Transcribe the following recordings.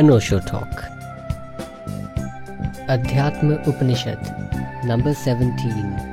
अनोशो talk. अध्यात्म उपनिषद number seventeen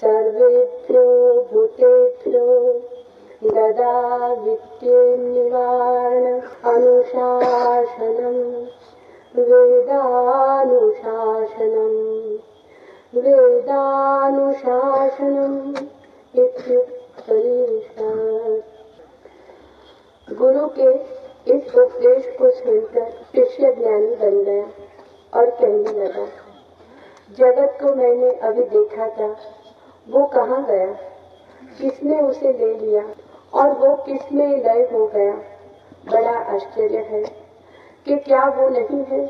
सर्वेभ्यो भूतेभ्यो ददा विद्येन्निवारण अनुशासनम्, वेदानुशासनम् वेदानुशासनम् गुरु के इस उपदेश को सुनकर शिष्य ज्ञानी बन गया और कहने लगा जगत को मैंने अभी देखा था। वो कहाँ गया? किसने उसे ले लिया? और वो किसमें लय हो गया? बड़ा आश्चर्य है कि क्या वो नहीं है?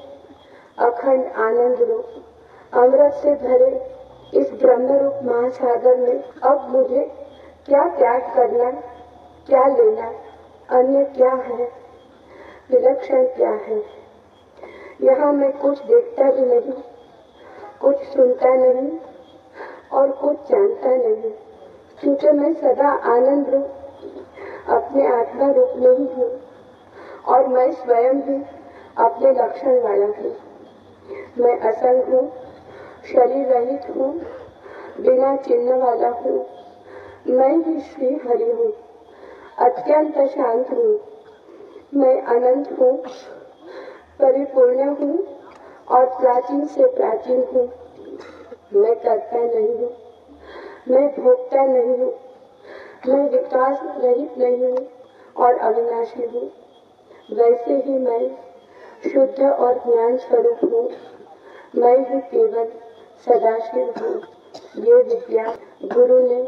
अखंड आनंद रूप, अमृत से भरे इस ब्रह्म रूप महासागर में अब मुझे क्या त्याग करना, क्या लेना, अन्य क्या है? विलक्षण क्या है? यहाँ मैं कुछ देखता भी नहीं। कुछ सुनता नहीं और कुछ जानता नहीं। क्योंकि मैं सदा आनंद रूप, अपने आत्मा रूप में ही हूँ और मैं स्वयं भी अपने लक्षण वाला हूँ। मैं असंग हूँ, शरीर रहित हूँ, बिना चिन्ह वाला हूँ। मैं ही श्री हरि हूँ, अत्यंत शांत हूँ। मैं अनंत हूँ, परिपूर्ण हूँ और प्राचीन से प्राचीन हूँ। मैं करता नहीं हूँ। मैं भोगता नहीं हूँ। मैं विकास रहित नहीं हूँ और अविनाशी हूँ। वैसे ही मैं शुद्ध और ज्ञान स्वरूप हूँ। मैं ही केवल सदाशिव हूँ। ये विद्या गुरु ने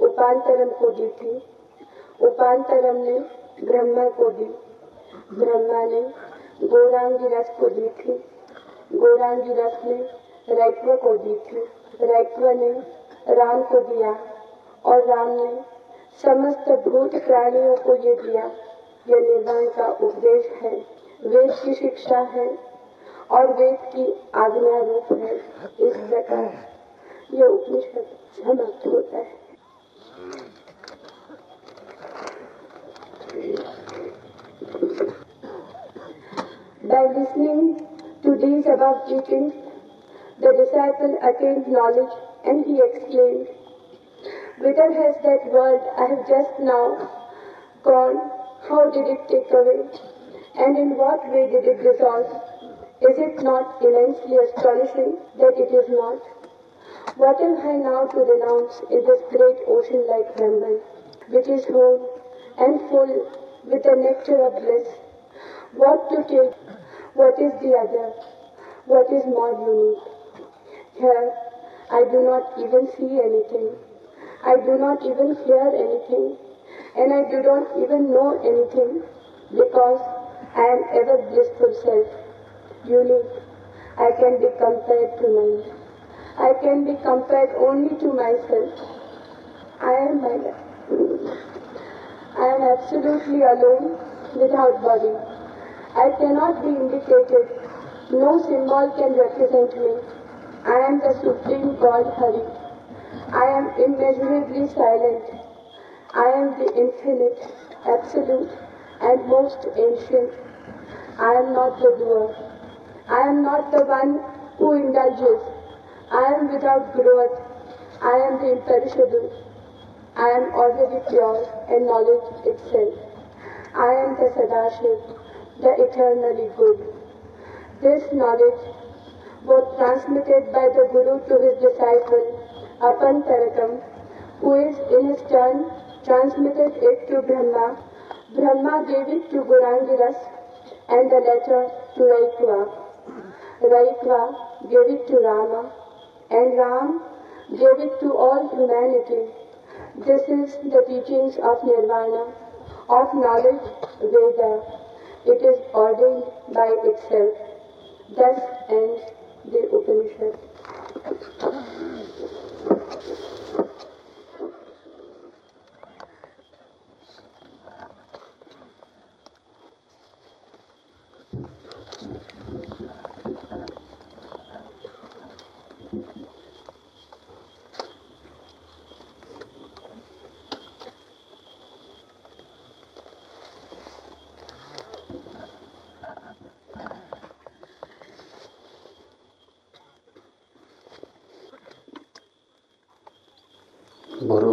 उपांतरम को दी थी। उपांतरम ने ब्रह्मा को दी। ब्रह्मा ने गौरांगी रस को दी थी। गौरांगी रथ ने रैक्व को दी थी ने राम को दिया और राम ने समस्त भूत प्राणियों को ये दिया। ये निर्वाण का उपदेश है, वेद की शिक्षा है और वेद की आज्ञा रूप है। इस प्रकार ये उपनिषद समाप्त होता है। By listening to these above teachings, the disciple attained knowledge and he exclaimed, Whither has that world I have just now gone? How did it take away? And in what way did it dissolve? Is it not immensely astonishing that it is not? What am I now to renounce in this great ocean like Brahman, which is whole and full with a nectar of bliss? What to take? What is the other? What is more unique? Here, I do not even see anything. I do not even hear anything. And I do not even know anything because I am ever blissful self, unique. I can be compared to none. I can be compared only to myself. I am my I am absolutely alone without body. I cannot be indicated. No symbol can represent me. I am the Supreme God Hari. I am immeasurably silent. I am the infinite, absolute, and most ancient. I am not the doer. I am not the one who indulges. I am without growth. I am the imperishable. I am already pure and knowledge itself. I am the Sadashiv, the eternally good. This knowledge was transmitted by the Guru to his disciple Apantarakam, who is in his turn transmitted it to Brahma. Brahma gave it to Gurangiras and the latter to Raikwa. Raikwa gave it to Rama and Ram gave it to all humanity. This is the teachings of Nirvana, of knowledge, Veda. It is ordained by itself. Thus ends the Upanishad.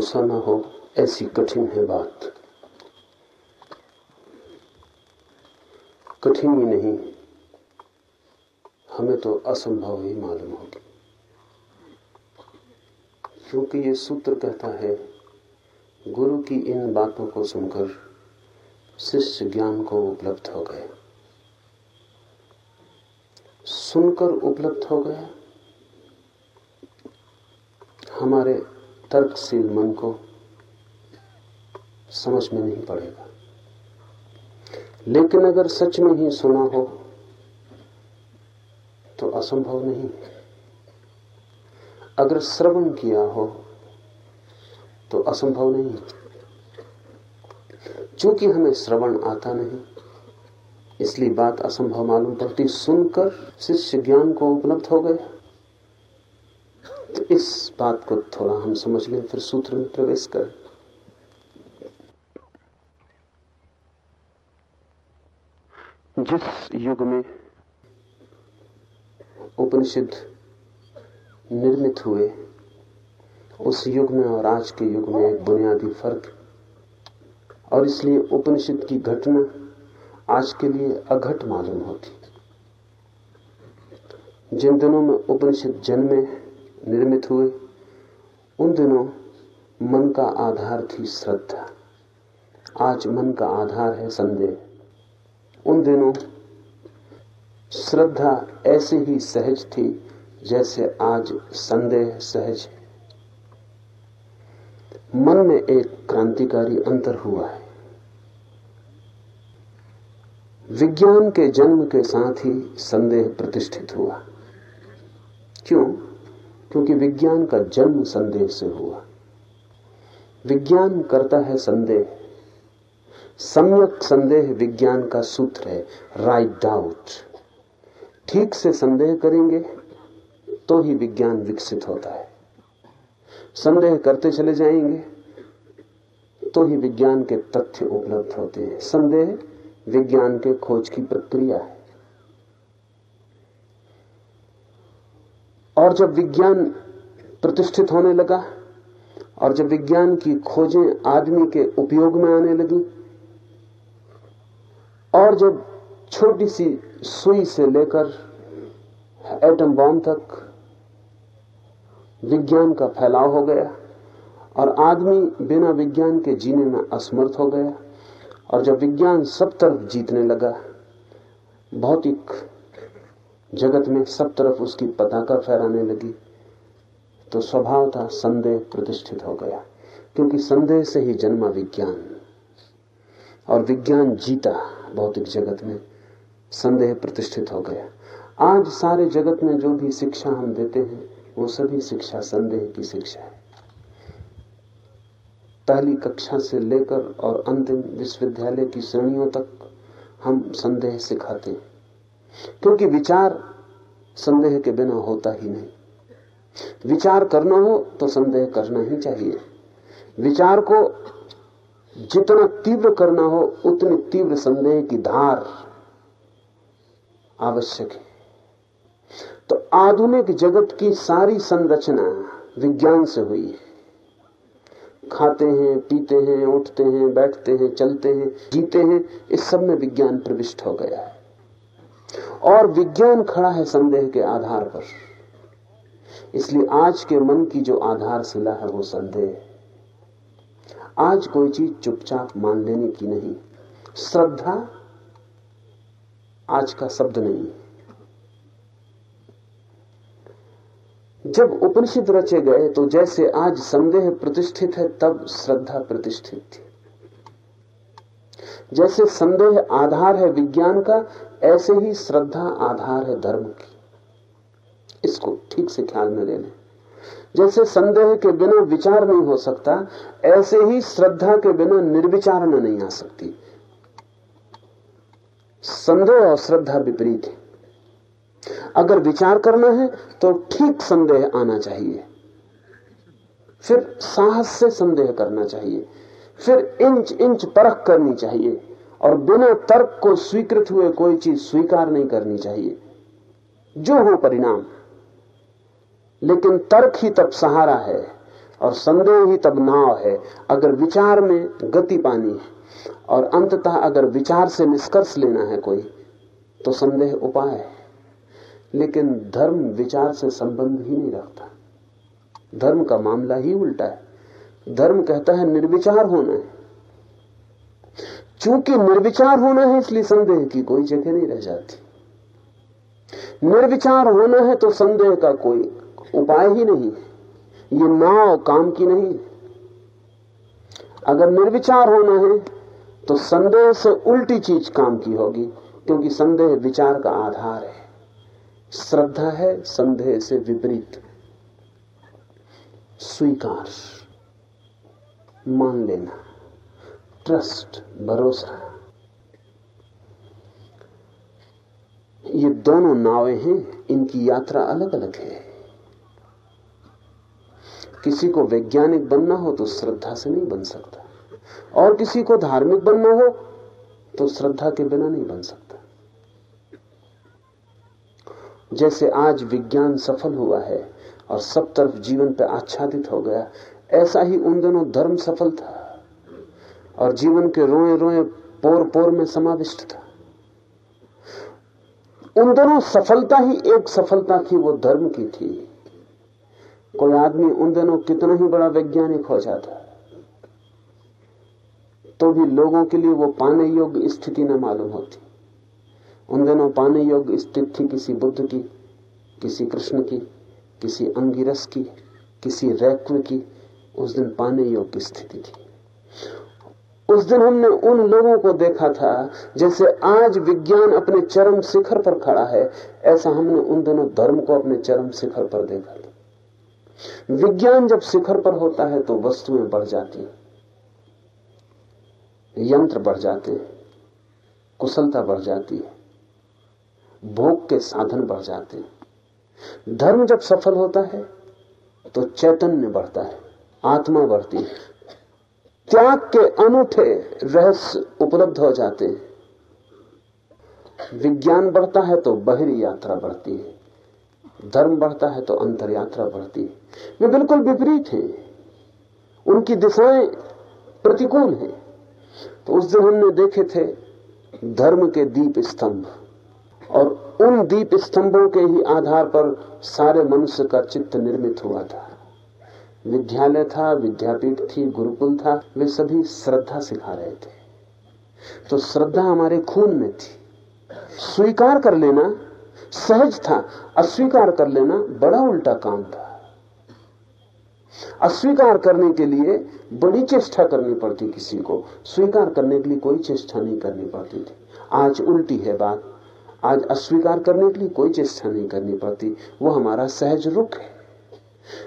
भरोसा न हो, ऐसी कठिन है बात। कठिन ही नहीं, हमें तो असंभव ही मालूम होगी। क्योंकि ये सूत्र कहता है, गुरु की इन बातों को सुनकर शिष्य ज्ञान को उपलब्ध हो गए। सुनकर उपलब्ध हो गया हमारे तर्कशील मन को समझ में नहीं पड़ेगा। लेकिन अगर सच में ही सुना हो तो असंभव नहीं। अगर श्रवण किया हो तो असंभव नहीं। चूँकि हमें श्रवण आता नहीं, इसलिए बात असंभव मालूम पड़ती। सुनकर शिष्य ज्ञान को उपलब्ध हो गया। इस बात को थोड़ा हम समझ लें, फिर सूत्र में प्रवेश करें। जिस युग में उपनिषद निर्मित हुए, उस युग में और आज के युग में एक बुनियादी फ़र्क, और इसलिए उपनिषद की घटना आज के लिए अघट मालूम होती। जिन दिनों में उपनिषद जन्मे निर्मित हुए। उन दिनों मन का आधार थी श्रद्धा। आज मन का आधार है संदेह। उन दिनों श्रद्धा ऐसे ही सहज थी जैसे आज संदेह सहज है। मन में एक क्रांतिकारी अंतर हुआ है। विज्ञान के जन्म के साथ ही संदेह प्रतिष्ठित हुआ। क्यों? क्योंकि विज्ञान का जन्म संदेह से हुआ। विज्ञान करता है संदेह। सम्यक संदेह विज्ञान का सूत्र है राइट डाउट ठीक से संदेह करेंगे तो ही विज्ञान विकसित होता है। संदेह करते चले जाएँगे तो ही विज्ञान के तथ्य उपलब्ध होते हैं। संदेह विज्ञान के खोज की प्रक्रिया है। और जब विज्ञान प्रतिष्ठित होने लगा, और जब विज्ञान की खोजें आदमी के उपयोग में आने लगी, और जब छोटी सी सुई से लेकर एटम बॉम्ब तक विज्ञान का फैलाव हो गया, और आदमी बिना विज्ञान के जीने में असमर्थ हो गया, और जब विज्ञान सब तरफ़ जीतने लगा, भौतिक जगत में सब तरफ़ उसकी पताका फहराने लगी तो स्वभाव था संदेह प्रतिष्ठित हो गया, क्योंकि संदेह से ही जन्मा विज्ञान। और विज्ञान जीता भौतिक जगत में, संदेह प्रतिष्ठित हो गया। आज सारे जगत में जो भी शिक्षा हम देते हैं, वो सभी शिक्षा संदेह की शिक्षा है। पहली कक्षा से लेकर और अंतिम विश्वविद्यालय की श्रेणियों तक हम संदेह सिखाते हैं। क्योंकि विचार संदेह के बिना होता ही नहीं। विचार करना हो तो संदेह करना ही चाहिए। विचार को जितना तीव्र करना हो, उतनी तीव्र संदेह की धार आवश्यक है। तो आधुनिक जगत की सारी संरचना विज्ञान से हुई है। खाते हैं, पीते हैं, उठते हैं, बैठते हैं, चलते हैं, जीते हैं, इस सब में विज्ञान प्रविष्ट हो गया है। और विज्ञान खड़ा है संदेह के आधार पर। इसलिए आज के मन की जो आधारशिला है, वो संदेह आज कोई चीज़ चुपचाप मान लेने की नहीं। श्रद्धा आज का शब्द नहीं जब उपनिषद रचे गए तो जैसे आज संदेह प्रतिष्ठित है, तब श्रद्धा प्रतिष्ठित थी। जैसे संदेह आधार है विज्ञान का, ऐसे ही श्रद्धा आधार है धर्म की। इसको ठीक से ख्याल में ले लें जैसे संदेह के बिना विचार नहीं हो सकता, ऐसे ही श्रद्धा के बिना निर्विचारणा नहीं आ सकती। संदेह और श्रद्धा विपरीत है। अगर विचार करना है तो ठीक संदेह आना चाहिए। फिर साहस से संदेह करना चाहिए। फिर इंच इंच परख करनी चाहिए और बिना तर्क को स्वीकृत हुए कोई चीज़ स्वीकार नहीं करनी चाहिए। जो हो परिणाम। लेकिन तर्क ही तब सहारा है और संदेह ही तब नाव है, अगर विचार में गति पानी है। और अंततः अगर विचार से निष्कर्ष लेना है कोई तो संदेह उपाय है। लेकिन धर्म विचार से संबंध ही नहीं रखता। धर्म का मामला ही उल्टा है। धर्म कहता है निर्विचार होना है। चूँकि निर्विचार होना है, इसलिए संदेह की कोई जगह नहीं रह जाती। निर्विचार होना है तो संदेह का कोई उपाय ही नहीं ये नाव काम की नहीं अगर निर्विचार होना है तो संदेह से उल्टी चीज़ काम की होगी, क्योंकि संदेह विचार का आधार है। श्रद्धा है, संदेह से विपरीत। स्वीकार। मान लेना। ट्रस्ट भरोसा। ये दोनों नावें हैं, इनकी यात्रा अलग अलग है। किसी को वैज्ञानिक बनना हो तो श्रद्धा से नहीं बन सकता। और किसी को धार्मिक बनना हो तो श्रद्धा के बिना नहीं बन सकता। जैसे आज विज्ञान सफल हुआ है और सब तरफ़ जीवन पर आच्छादित हो गया ऐसा ही उन दिनों धर्म सफल था और जीवन के रोए रोए पोर पोर में समाविष्ट था। उन दोनों सफलता ही एक सफलता थी, वो धर्म की थी। कोई आदमी उन दिनों कितना ही बड़ा वैज्ञानिक हो जाता तो भी लोगों के लिए वो पाने योग्य स्थिति न मालूम होती। उन दिनों पाने योग्य स्थिति थी किसी बुद्ध की, किसी कृष्ण की, किसी अंगिरस की, किसी रैक्व की उस दिन पाने योग्य स्थिति थी। उस दिन हमने उन लोगों को देखा था जैसे आज विज्ञान अपने चरम शिखर पर खड़ा है, ऐसा हमने उन दिनों धर्म को अपने चरम शिखर पर देखा था। विज्ञान जब शिखर पर होता है तो वस्तुएँ बढ़ जाती हैं। यंत्र बढ़ जाते हैं। कुशलता बढ़ जाती है। भोग के साधन बढ़ जाते हैं। धर्म जब सफल होता है तो चैतन्य बढ़ता है। आत्मा बढ़ती है। त्याग के अनूठे रहस्य उपलब्ध हो जाते हैं। विज्ञान बढ़ता है तो बहरी यात्रा बढ़ती है। धर्म बढ़ता है तो अंतर यात्रा बढ़ती है। वे बिल्कुल विपरीत हैं। उनकी दिशाएँ प्रतिकूल हैं। तो उस दिन हमने देखे थे धर्म के दीप स्तंभ। और उन दीप स्तंभों के ही आधार पर सारे मनुष्य का चित्त निर्मित हुआ था। विद्यालय था, विद्यापीठ थी, गुरुकुल था, वे सभी श्रद्धा सिखा रहे थे। तो श्रद्धा हमारे खून में थी। स्वीकार कर लेना, सहज था। अस्वीकार कर लेना, बड़ा उल्टा काम था। अस्वीकार करने के लिए बड़ी चेष्टा करनी पड़ती किसी को। स्वीकार करने के लिए कोई चेष्टा नहीं करनी पड़ती थी। आज उल्टी है बात। आज अस्वीकार करने के लिए कोई चेष्टा नहीं करनी पड़ती। वो हमारा सहज रुख है।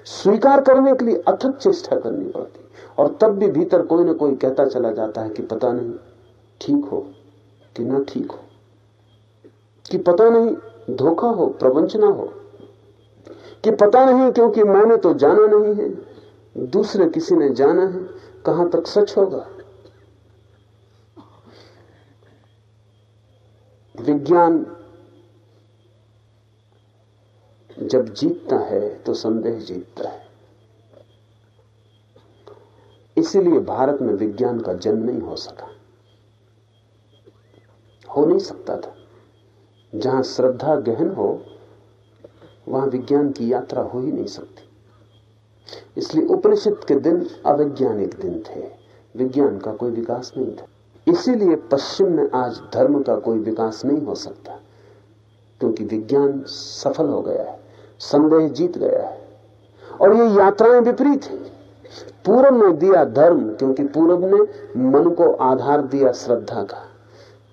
स्वीकार करने के लिए अथक चेष्टा करनी पड़ती। और तब भी भीतर कोई ना कोई कहता चला जाता है कि पता नहीं, ठीक हो कि ना ठीक हो। कि पता नहीं धोखा हो, प्रवंचना हो। कि पता नहीं क्योंकि मैंने तो जाना नहीं है, दूसरे किसी ने जाना है, कहाँ तक सच होगा? विज्ञान जब जीतता है तो संदेह जीतता है। इसीलिए भारत में विज्ञान का जन्म नहीं हो सका। हो नहीं सकता था। जहाँ श्रद्धा गहन हो, वहाँ विज्ञान की यात्रा हो ही नहीं सकती। इसलिए उपनिषद के दिन अवैज्ञानिक दिन थे। विज्ञान का कोई विकास नहीं था। इसीलिए पश्चिम में आज धर्म का कोई विकास नहीं हो सकता, क्योंकि विज्ञान सफल हो गया है। संदेह जीत गया है। और ये यात्राएँ विपरीत हैं। पूरब ने दिया धर्म, क्योंकि पूरब ने मन को आधार दिया श्रद्धा का।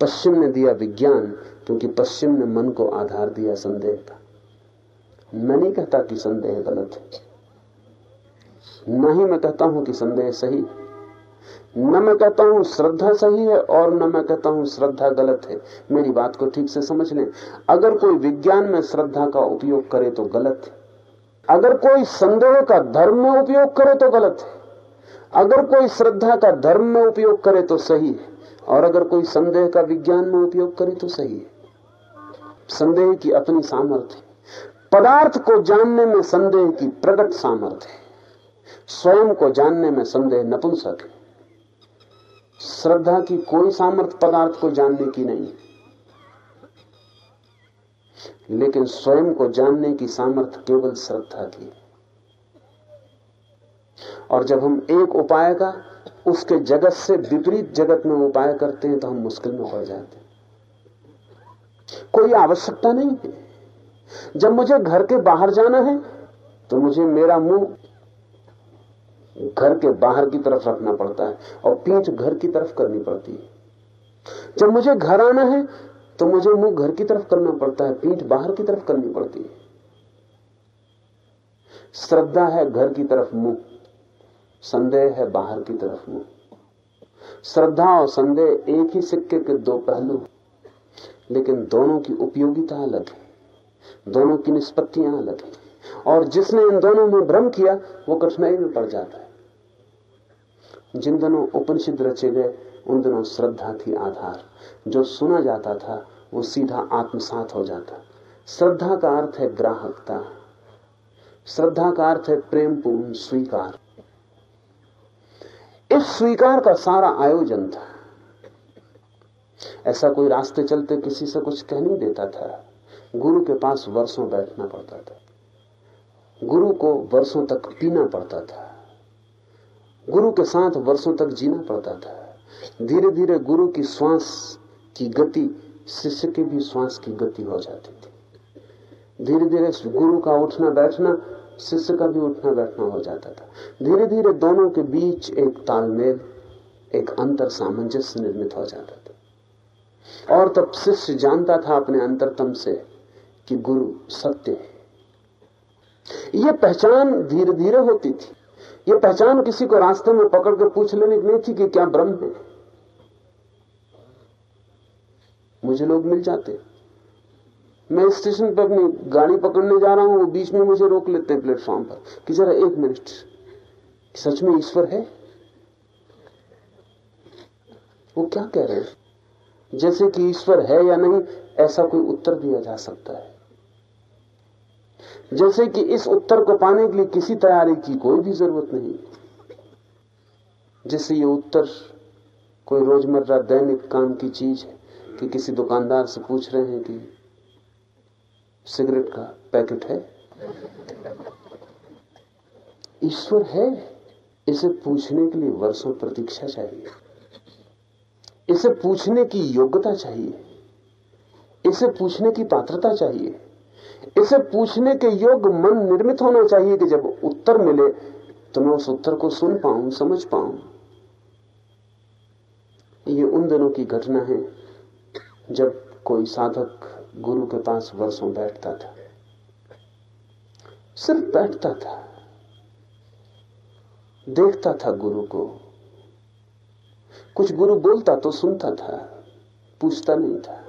पश्चिम ने दिया विज्ञान, क्योंकि पश्चिम ने मन को आधार दिया संदेह का। मैं नहीं कहता कि संदेह गलत है। न ही मैं कहता हूँ कि संदेह सही न मैं कहता हूँ श्रद्धा सही है और न मैं कहता हूँ श्रद्धा गलत है। मेरी बात को ठीक से समझ लें। अगर कोई विज्ञान में श्रद्धा का उपयोग करे तो गलत है। अगर कोई संदेह का धर्म में उपयोग करे तो गलत है। अगर कोई श्रद्धा का धर्म में उपयोग करे तो सही है। और अगर कोई संदेह का विज्ञान में उपयोग करे तो सही है। संदेह की अपनी सामर्थ्य पदार्थ को जानने में संदेह की प्रकट सामर्थ्य स्वयं को जानने में संदेह नपुंसक है। श्रद्धा की कोई सामर्थ्य पदार्थ को जानने की नहीं। लेकिन स्वयं को जानने की सामर्थ्य केवल श्रद्धा की। और जब हम एक उपाय का, उसके जगत से विपरीत जगत में उपाय करते हैं तो हम मुश्किल में पड़ जाते हैं। कोई आवश्यकता नहीं है। जब मुझे घर के बाहर जाना है तो मुझे मेरा मुँह घर के बाहर की तरफ़ रखना पड़ता है और पीठ घर की तरफ़ करनी पड़ती है। जब मुझे घर आना है तो मुझे मुँह घर की तरफ़ करना पड़ता है, पीठ बाहर की तरफ़ करनी पड़ती है। श्रद्धा है घर की तरफ़ मुँह, संदेह है बाहर की तरफ़ मुँह। श्रद्धा और संदेह एक ही सिक्के के दो पहलू लेकिन दोनों की उपयोगिता अलग है, दोनों की निष्पत्तियाँ अलग है, और जिसने इन दोनों में भ्रम किया, वो कठिनाई में पड़ जाता है। जिन दिनों उपनिषद रचे गए, उन दिनों श्रद्धा थी आधार। जो सुना जाता था, वो सीधा आत्मसात हो जाता। श्रद्धा का अर्थ है ग्राहकता। श्रद्धा का अर्थ है प्रेम पूर्ण स्वीकार। इस स्वीकार का सारा आयोजन था। ऐसा कोई रास्ते चलते किसी से कुछ कह नहीं देता था। गुरु के पास वर्षों बैठना पड़ता था। गुरु को वर्षों तक पीना पड़ता था। गुरु के साथ वर्षों तक जीना पड़ता था। धीरे धीरे गुरु की श्वास की गति, शिष्य की भी श्वास की गति हो जाती थी। धीरे धीरे गुरु का उठना बैठना शिष्य का भी उठना बैठना हो जाता था। धीरे धीरे दोनों के बीच एक तालमेल, एक अंतर सामंजस्य निर्मित हो जाता था। और तब शिष्य जानता था अपने अंतरतम से कि गुरु सत्य है। यह पहचान धीरे धीरे होती थी। यह पहचान किसी को रास्ते में पकड़ के पूछ लेने की नहीं थी कि क्या ब्रह्म है। मुझे लोग मिल जाते। मैं स्टेशन पर अपनी गाड़ी पकड़ने जा रहा हूँ, वो बीच में मुझे रोक लेते हैं प्लेटफॉर्म पर। कि जरा एक मिनट सच में ईश्वर है? वो क्या कह रहे हैं? जैसे कि ईश्वर है या नहीं, ऐसा कोई उत्तर दिया जा सकता है। जैसे कि इस उत्तर को पाने के लिए किसी तैयारी की कोई भी ज़रूरत नहीं। जैसे ये उत्तर कोई रोज़मर्रा दैनिक काम की चीज़ है कि किसी दुकानदार से पूछ रहे हैं कि सिगरेट का पैकेट है? ईश्वर है, इसे पूछने के लिए वर्षों प्रतीक्षा चाहिए। इसे पूछने की योग्यता चाहिए। इसे पूछने की पात्रता चाहिए। इसे पूछने के योग मन निर्मित होना चाहिए कि जब उत्तर मिले तो मैं उस उत्तर को सुन पाऊँ, समझ पाऊँ। ये उन दिनों की घटना है, जब कोई साधक गुरु के पास वर्षों बैठता था। सिर्फ़ बैठता था। देखता था गुरु को। कुछ गुरु बोलता तो सुनता था, पूछता नहीं था।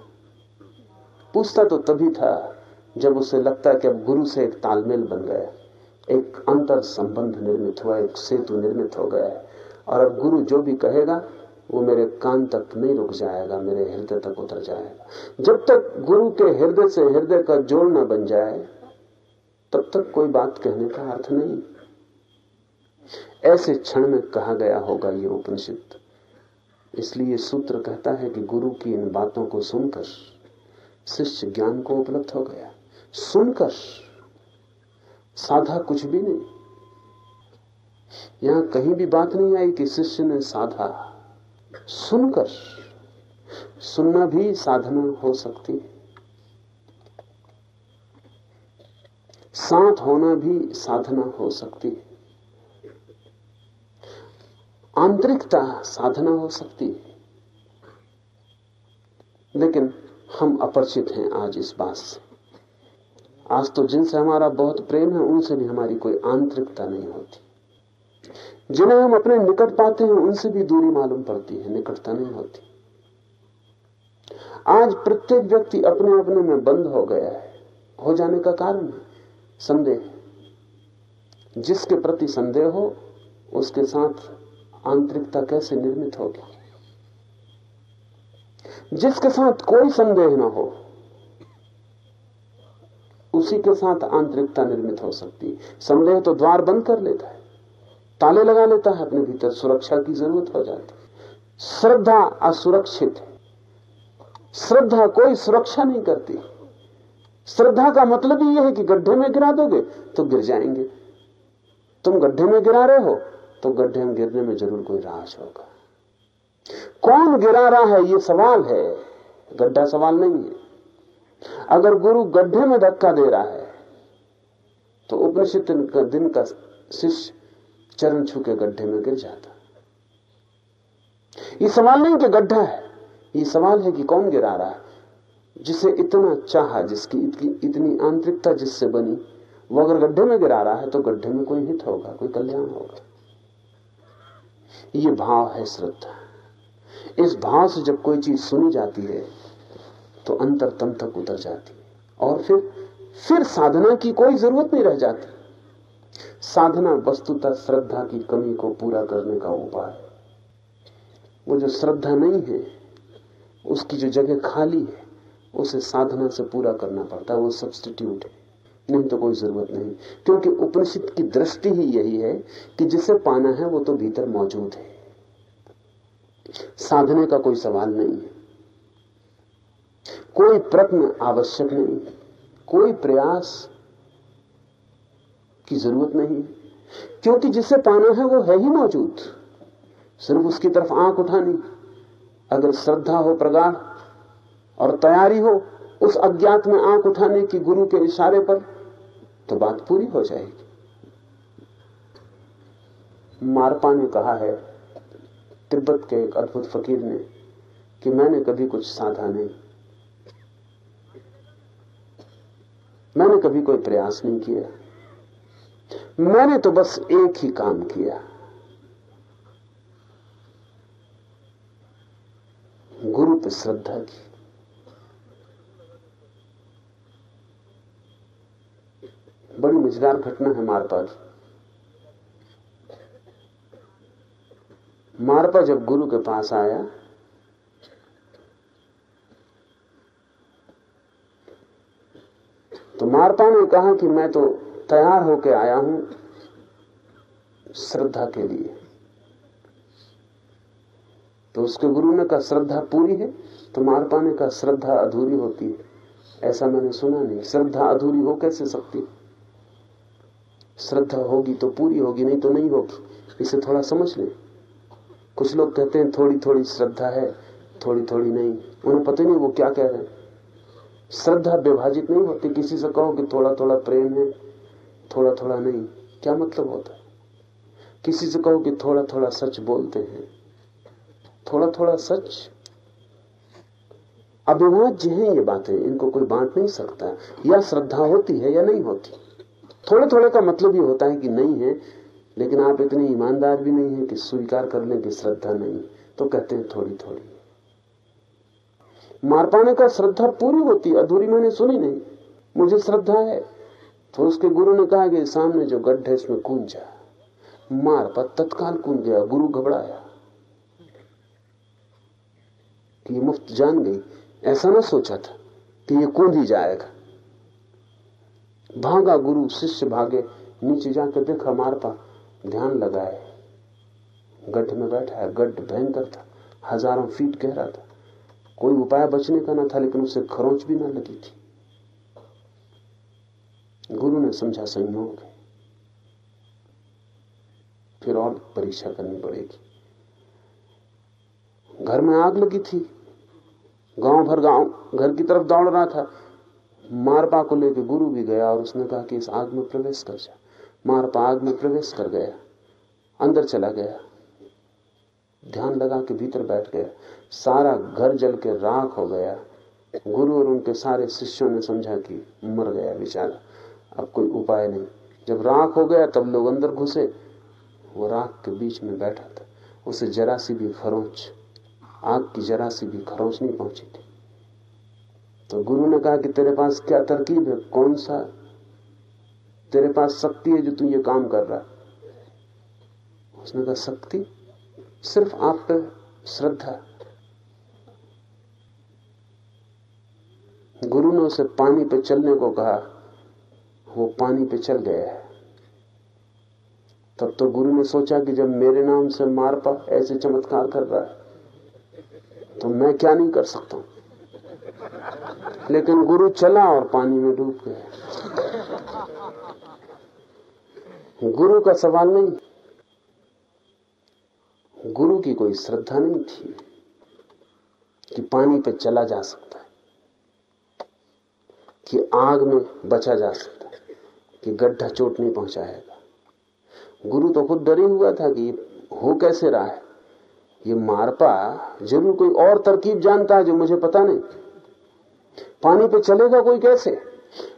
पूछता तो तभी था जब उसे लगता है कि अब गुरु से एक तालमेल बन गया एक अंतर संबंध निर्मित हुआ एक सेतु निर्मित हो गया है, और अब गुरु जो भी कहेगा, वो मेरे कान तक नहीं रुक जाएगा, मेरे हृदय तक उतर जाएगा। जब तक गुरु के हृदय से हृदय का जोड़ न बन जाए, तब तक कोई बात कहने का अर्थ नहीं। ऐसे क्षण में कहा गया होगा ये उपनिषद। इसलिए सूत्र कहता है कि गुरु की इन बातों को सुनकर शिष्य ज्ञान को उपलब्ध हो गया। सुनकर साधा कुछ भी नहीं। यहाँ कहीं भी बात नहीं आई कि शिष्य ने साधा सुनकर, सुनना भी साधना हो सकती है। साथ होना भी साधना हो सकती है। आंतरिकता साधना हो सकती है। लेकिन हम अपरिचित हैं आज इस बात से। आज तो जिनसे हमारा बहुत प्रेम है, उनसे भी हमारी कोई आंतरिकता नहीं होती। जिन्हें हम अपने निकट पाते हैं, उनसे भी दूरी मालूम पड़ती है, निकटता नहीं होती। आज प्रत्येक व्यक्ति अपने अपने में बंद हो गया है। हो जाने का कारण संदेह। जिसके प्रति संदेह हो, उसके साथ आंतरिकता कैसे निर्मित होगी? जिसके साथ कोई संदेह ना हो उसी के साथ आंतरिकता निर्मित हो सकती है। तो द्वार बंद कर लेता है। ताले लगा लेता है, अपने भीतर सुरक्षा की ज़रूरत हो जाती श्रद्धा असुरक्षित है। श्रद्धा कोई सुरक्षा नहीं करती। श्रद्धा का मतलब ही यह है कि गड्ढे में गिरा दोगे तो गिर जाएँगे। तुम गड्ढे में गिरा रहे हो तो गड्ढे में गिरने में ज़रूर कोई राज होगा। कौन गिरा रहा है, ये सवाल है। गड्ढा सवाल नहीं है। अगर गुरु गड्ढे में धक्का दे रहा है तो उपनिषद दिन का शिष्य चरण छू के गड्ढे में गिर जाता। ये सवाल नहीं कि गड्ढा है, ये सवाल है कि कौन गिरा रहा है। जिसे इतना चाहा, जिसकी इतनी इतनी आंतरिकता जिससे बनी, वो अगर गड्ढे में गिरा रहा है तो गड्ढे में कोई हित होगा, कोई कल्याण होगा। ये भाव है, श्रद्धा। इस भाव से जब कोई चीज़ सुनी जाती है तो अंतर तम तक उतर जाती है। और फिर फिर साधना की कोई ज़रूरत नहीं रह जाती। साधना वस्तुतः श्रद्धा की कमी को पूरा करने का उपाय वो जो श्रद्धा नहीं है, उसकी जो जगह खाली है, उसे साधना से पूरा करना पड़ता है, वो सब्सटीट्यूट है। नहीं तो कोई ज़रूरत नहीं। क्योंकि उपनिषद की दृष्टि ही यही है कि जिसे पाना है, वो तो भीतर मौजूद है। साधने का कोई सवाल नहीं है। कोई प्रश्न आवश्यक नहीं। कोई प्रयास की ज़रूरत नहीं। क्योंकि जिसे पाना है वो है ही मौजूद। सिर्फ़ उसकी तरफ़ आँख उठानी। अगर श्रद्धा हो, प्रगाढ़ और तैयारी हो उस अज्ञात में आँख उठाने की गुरु के इशारे पर तो बात पूरी हो जाएगी। मारपा ने कहा है, तिब्बत के एक अद्भुत फकीर ने, कि मैंने कभी कुछ साधा नहीं। मैंने कभी कोई प्रयास नहीं किया। मैंने तो बस एक ही काम किया। गुरु पर श्रद्धा की। बड़ी मज़ेदार घटना है मारपा की। मारपा जब गुरु के पास आया मारपा ने कहा कि मैं तो तैयार होकर आया हूँ श्रद्धा के लिए। तो उसके गुरु ने कहा श्रद्धा पूरी है तो मारपा ने कहा श्रद्धा अधूरी होती है। ऐसा मैंने सुना नहीं। श्रद्धा अधूरी हो कैसे सकती? श्रद्धा होगी तो पूरी होगी, नहीं तो नहीं होगी। इसे थोड़ा समझ लें। कुछ लोग कहते हैं थोड़ी थोड़ी श्रद्धा है थोड़ी थोड़ी नहीं। उन्हें पता नहीं वो क्या कह रहे हैं। श्रद्धा विभाजित नहीं होती। किसी से कहो कि थोड़ा थोड़ा प्रेम है थोड़ा थोड़ा नहीं। क्या मतलब होता है? किसी से कहो कि थोड़ा थोड़ा सच बोलते हैं। थोड़ा थोड़ा सच? अभिभाज्य है ये बातें। इनको कोई बांट नहीं सकता। या श्रद्धा होती है या नहीं होती। थोड़े थोड़े का मतलब ये होता है कि नहीं है, लेकिन आप इतने ईमानदार भी नहीं है कि स्वीकार कर लें कि श्रद्धा नहीं। तो कहते हैं थोड़ी थोड़ी मार पाने का श्रद्धा पूरी होती, अधूरी मैंने सुनी नहीं। मुझे श्रद्धा है। तो उसके गुरु ने कहा कि सामने जो गड्ढ इसमें कूद जा। मार पर तत्काल कूद गया, गुरु घबराया। कि ये मुफ़्त जान गई। ऐसा ना सोचा था कि ये कूद ही जाएगा। भागा गुरु, शिष्य भागे, नीचे जाकर देखा मार पा ध्यान लगाए। गड्ढ में बैठा है, गड्ढ भयंकर था, हज़ारों फीट गहरा था। कोई उपाय बचने का ना था, लेकिन उसे खरोच भी ना लगी थी। गुरु ने समझा, संयोग है। फिर और परीक्षा करनी पड़ेगी। घर में आग लगी थी। गाँव भर गाँव, घर की तरफ़ दौड़ रहा था। मारपा को लेकर गुरु भी गया और उसने कहा कि इस आग में प्रवेश कर जा। मारपा आग में प्रवेश कर गया। अंदर चला गया। ध्यान लगा के भीतर बैठ गया। सारा घर जल के राख हो गया। गुरु और उनके सारे शिष्यों ने समझा कि मर गया बेचारा। अब कोई उपाय नहीं। जब राख हो गया, तब लोग अंदर घुसे। वो राख के बीच में बैठा था। उसे जरा सी भी खरोच, आग की जरा सी भी खरोच नहीं पहुँची थी। तो गुरु ने कहा कि तेरे पास क्या तरकीब है? कौन सा? तेरे पास शक्ति है जो तू ये काम कर रहा उसने कहा, शक्ति? सिर्फ़ आप पे श्रद्धा। गुरु ने उसे पानी पे चलने को कहा। वो पानी पे चल गया है। तब तो गुरु ने सोचा कि जब मेरे नाम से मारपा ऐसे चमत्कार कर रहा है तो मैं क्या नहीं कर सकता लेकिन गुरु चला और पानी में डूब गया गुरु का सवाल नहीं। गुरु की कोई श्रद्धा नहीं थी कि पानी पे चला जा सकता है, कि आग में बचा जा सकता है, कि गड्ढा चोट नहीं पहुंचाएगा। गुरु तो खुद डरे हुआ था कि हो कैसे रहा है? ये मारपा ज़रूर कोई और तरकीब जानता है जो मुझे पता नहीं। पानी पे चलेगा कोई कैसे?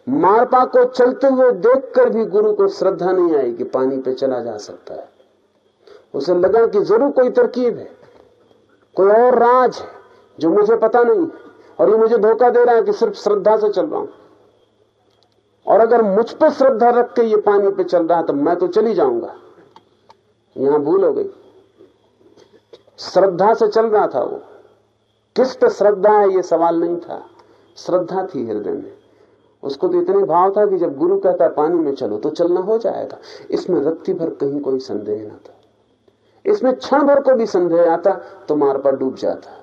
मारपा को चलते हुए देखकर भी गुरु को श्रद्धा नहीं आई कि पानी पे चला जा सकता है। उसे लगा कि ज़रूर कोई तरकीब है, कोई और राज है जो मुझे पता नहीं और ये मुझे धोखा दे रहा है कि सिर्फ़ श्रद्धा से चल रहा हूँ। और अगर मुझ पर श्रद्धा रख के ये पानी पे चल रहा है तो मैं तो चली जाऊँगा। यहाँ भूल हो गई। श्रद्धा से चल रहा था वो। किस पे श्रद्धा है, ये सवाल नहीं था। श्रद्धा थी हृदय में। उसको तो इतने भाव था कि जब गुरु कहता है, पानी में चलो तो चलना हो जाएगा। इसमें रत्ती भर कहीं कोई संदेह ना था। इसमें क्षण भर को भी संदेह आता तो मार पर डूब जाता।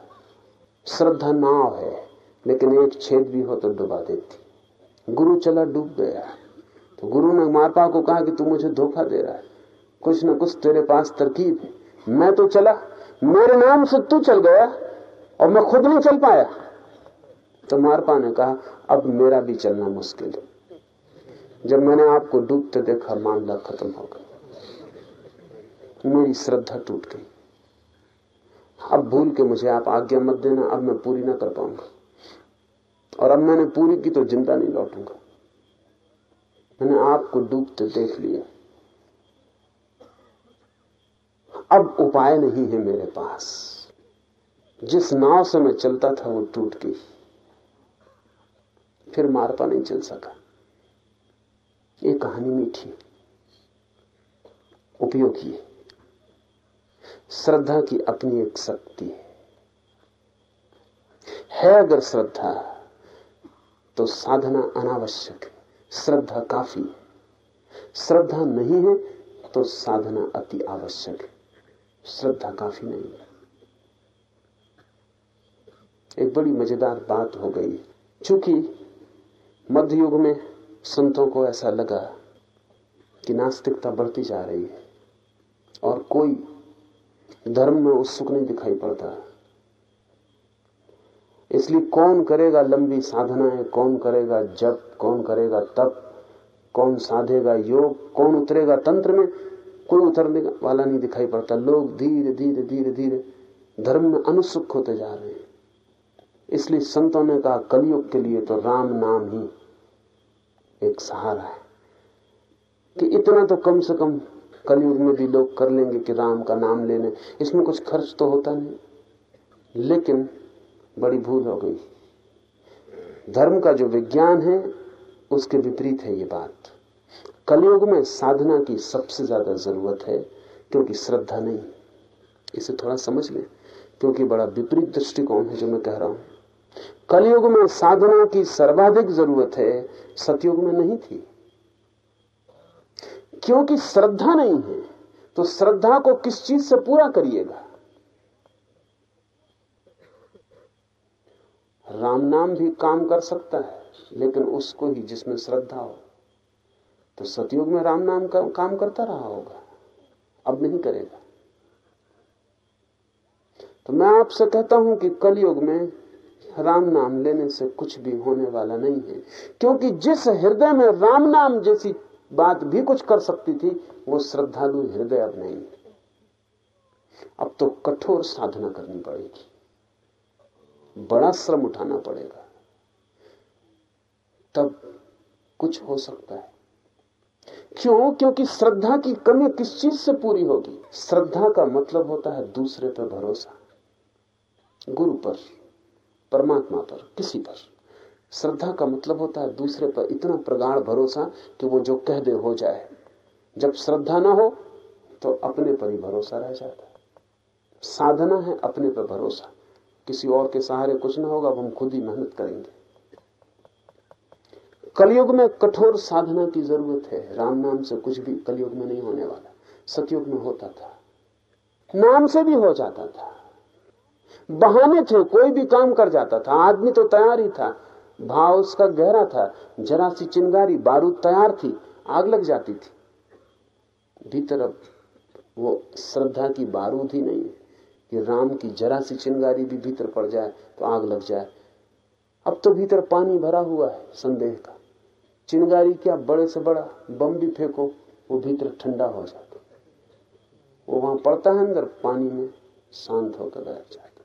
श्रद्धा नाव है, लेकिन एक छेद भी हो तो डुबा देती। गुरु चला डूब गया। तो गुरु ने मारपा को कहा कि तू मुझे धोखा दे रहा है। कुछ न कुछ तेरे पास तरकीब है। मैं तो चला, मेरे नाम से तू चल गया, और मैं खुद नहीं चल पाया। तो मारपा ने कहा, अब मेरा भी चलना मुश्किल है। जब मैंने आपको डूबते देखा, मामला खत्म हो गया। मेरी श्रद्धा टूट गई। अब भूल के मुझे आप आज्ञा मत देना, अब मैं पूरी ना कर पाऊँगा। और अब मैंने पूरी की तो ज़िंदा नहीं लौटूँगा। मैंने आपको डूबते देख लिया। अब उपाय नहीं है मेरे पास। जिस नाव से मैं चलता था, वो टूट गई। फिर मारपा नहीं चल सका। ये कहानी मीठी उपयोगी है। श्रद्धा की अपनी एक शक्ति है। है अगर श्रद्धा तो साधना अनावश्यक है। श्रद्धा काफ़ी है। श्रद्धा नहीं है तो साधना अति आवश्यक है। श्रद्धा काफ़ी नहीं है। एक बड़ी मज़ेदार बात हो गई। क्योंकि मध्ययुग में संतों को ऐसा लगा कि नास्तिकता बढ़ती जा रही है और कोई धर्म में उत्सुक नहीं दिखाई पड़ता। इसलिए कौन करेगा लंबी साधनाएँ, कौन करेगा जप, कौन करेगा तप, कौन साधेगा योग, कौन उतरेगा तंत्र में, कोई उतरने वाला नहीं दिखाई पड़ता। लोग धीरे धीरे धीरे धीरे धर्म में अनुसुख होते जा रहे हैं। इसलिए संतों ने कहा, कलयुग के लिए तो राम नाम ही एक सहारा है। कि इतना तो कम से कम कलयुग में भी लोग कर लेंगे कि राम का नाम लेने। इसमें कुछ खर्च तो होता नहीं। लेकिन बड़ी भूल हो गई। धर्म का जो विज्ञान है, उसके विपरीत है ये बात। कलयुग में साधना की सबसे ज़्यादा ज़रूरत है, क्योंकि श्रद्धा नहीं। इसे थोड़ा समझ लें, क्योंकि बड़ा विपरीत दृष्टिकोण है जो मैं कह रहा हूँ। कलयुग में साधना की सर्वाधिक ज़रूरत है, सतयुग में नहीं थी। क्योंकि श्रद्धा नहीं है तो श्रद्धा को किस चीज़ से पूरा करिएगा? राम नाम भी काम कर सकता है, लेकिन उसको ही जिसमें श्रद्धा हो तो सतयुग में राम नाम का काम करता रहा होगा। अब नहीं करेगा। तो मैं आपसे कहता हूँ कि कलयुग में राम नाम लेने से कुछ भी होने वाला नहीं है, क्योंकि जिस हृदय में राम नाम जैसी बात भी कुछ कर सकती थी, वो श्रद्धालु हृदय अब नहीं। अब तो कठोर साधना करनी पड़ेगी। बड़ा श्रम उठाना पड़ेगा। तब कुछ हो सकता है। क्यों? क्योंकि श्रद्धा की कमी किस चीज़ से पूरी होगी? श्रद्धा का मतलब होता है दूसरे पर भरोसा। गुरु पर, परमात्मा पर, किसी पर। श्रद्धा का मतलब होता है दूसरे पर इतना प्रगाढ़ भरोसा कि वो जो कह दे हो जाए। जब श्रद्धा ना हो तो अपने पर ही भरोसा रह जाता है। साधना है अपने पर भरोसा। किसी और के सहारे कुछ ना होगा हम खुद ही मेहनत करेंगे। कलयुग में कठोर साधना की ज़रूरत है। राम नाम से कुछ भी कलयुग में नहीं होने वाला। सतयुग में होता था। नाम से भी हो जाता था। बहाने थे, कोई भी काम कर जाता था। आदमी तो तैयार ही था। भाव उसका गहरा था, जरा सी चिंगारी, बारूद तैयार थी, आग लग जाती थी। भीतर अब वो श्रद्धा की बारूद ही नहीं है कि राम की जरा सी चिंगारी भी भीतर पड़ जाए तो आग लग जाए। अब तो भीतर पानी भरा हुआ है, संदेह का। चिंगारी क्या बड़े से बड़ा बम भी फेंको, वो भीतर ठंडा हो जाता। वो वहाँ पड़ता है अंदर, पानी में शांत होकर बैठ जाता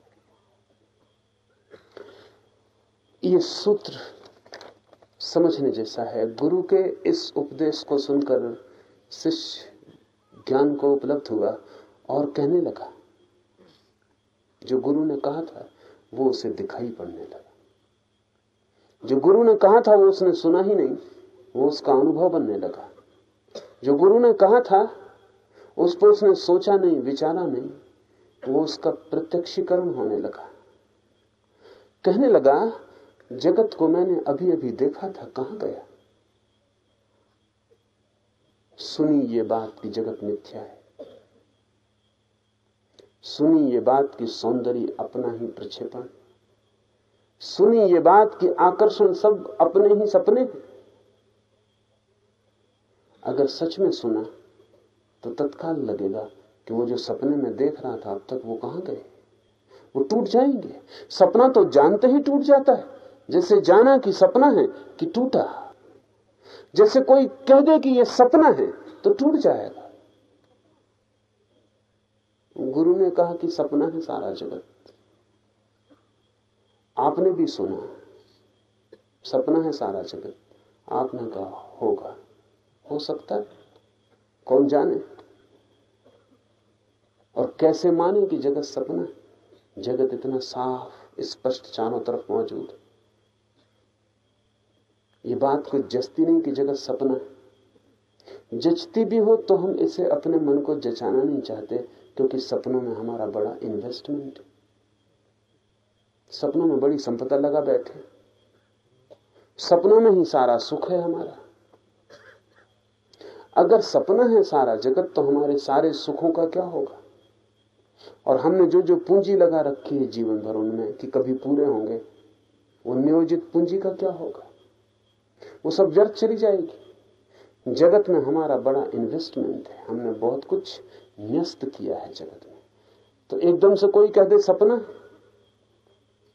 ये सूत्र समझने जैसा है। गुरु के इस उपदेश को सुनकर शिष्य ज्ञान को उपलब्ध हुआ और कहने लगा, जो गुरु ने कहा था, वो उसे दिखाई पड़ने लगा। जो गुरु ने कहा था, वो उसने सुना ही नहीं, वो उसका अनुभव बनने लगा। जो गुरु ने कहा था उस पर उसने सोचा नहीं, विचारा नहीं, वो उसका प्रत्यक्षीकरण होने लगा। कहने लगा जगत को मैंने अभी अभी देखा था, कहाँ गया? सुनी ये बात की जगत मिथ्या है। सुनी ये बात की सौंदर्य अपना ही प्रक्षेपण। सुनी ये बात की आकर्षण सब अपने ही सपने अगर सच में सुना तो तत्काल लगेगा कि वो जो सपने में देख रहा था, अब तक वो कहाँ गए? वो टूट जाएँगे। सपना तो जानते ही टूट जाता है। जैसे जाना कि सपना है कि टूटा। जैसे कोई कह दे कि यह सपना है तो टूट जाएगा। गुरु ने कहा कि सपना है सारा जगत। आपने भी सुना, सपना है सारा जगत। आपने कहा, होगा। हो सकता है। कौन जाने? और कैसे माने कि जगत सपना जगत इतना साफ़, स्पष्ट चारों तरफ़ मौजूद है। ये बात कोई जस्ती नहीं कि जगत सपना है। जचती भी हो तो हम इसे अपने मन को जचाना नहीं चाहते, क्योंकि सपनों में हमारा बड़ा इन्वेस्टमेंट सपनों में बड़ी संपदा लगा बैठे। सपनों में ही सारा सुख है हमारा। अगर सपना है सारा जगत तो हमारे सारे सुखों का क्या होगा? और हमने जो जो पूंजी लगा रखी है जीवन भर उनमें, कि कभी पूरे होंगे, वो नियोजित पूंजी का क्या होगा? वो सब व्यर्थ चली जाएगी। जगत में हमारा बड़ा इन्वेस्टमेंट है। हमने बहुत कुछ न्यस्त किया है जगत में। तो एकदम से कोई कह दे, सपना?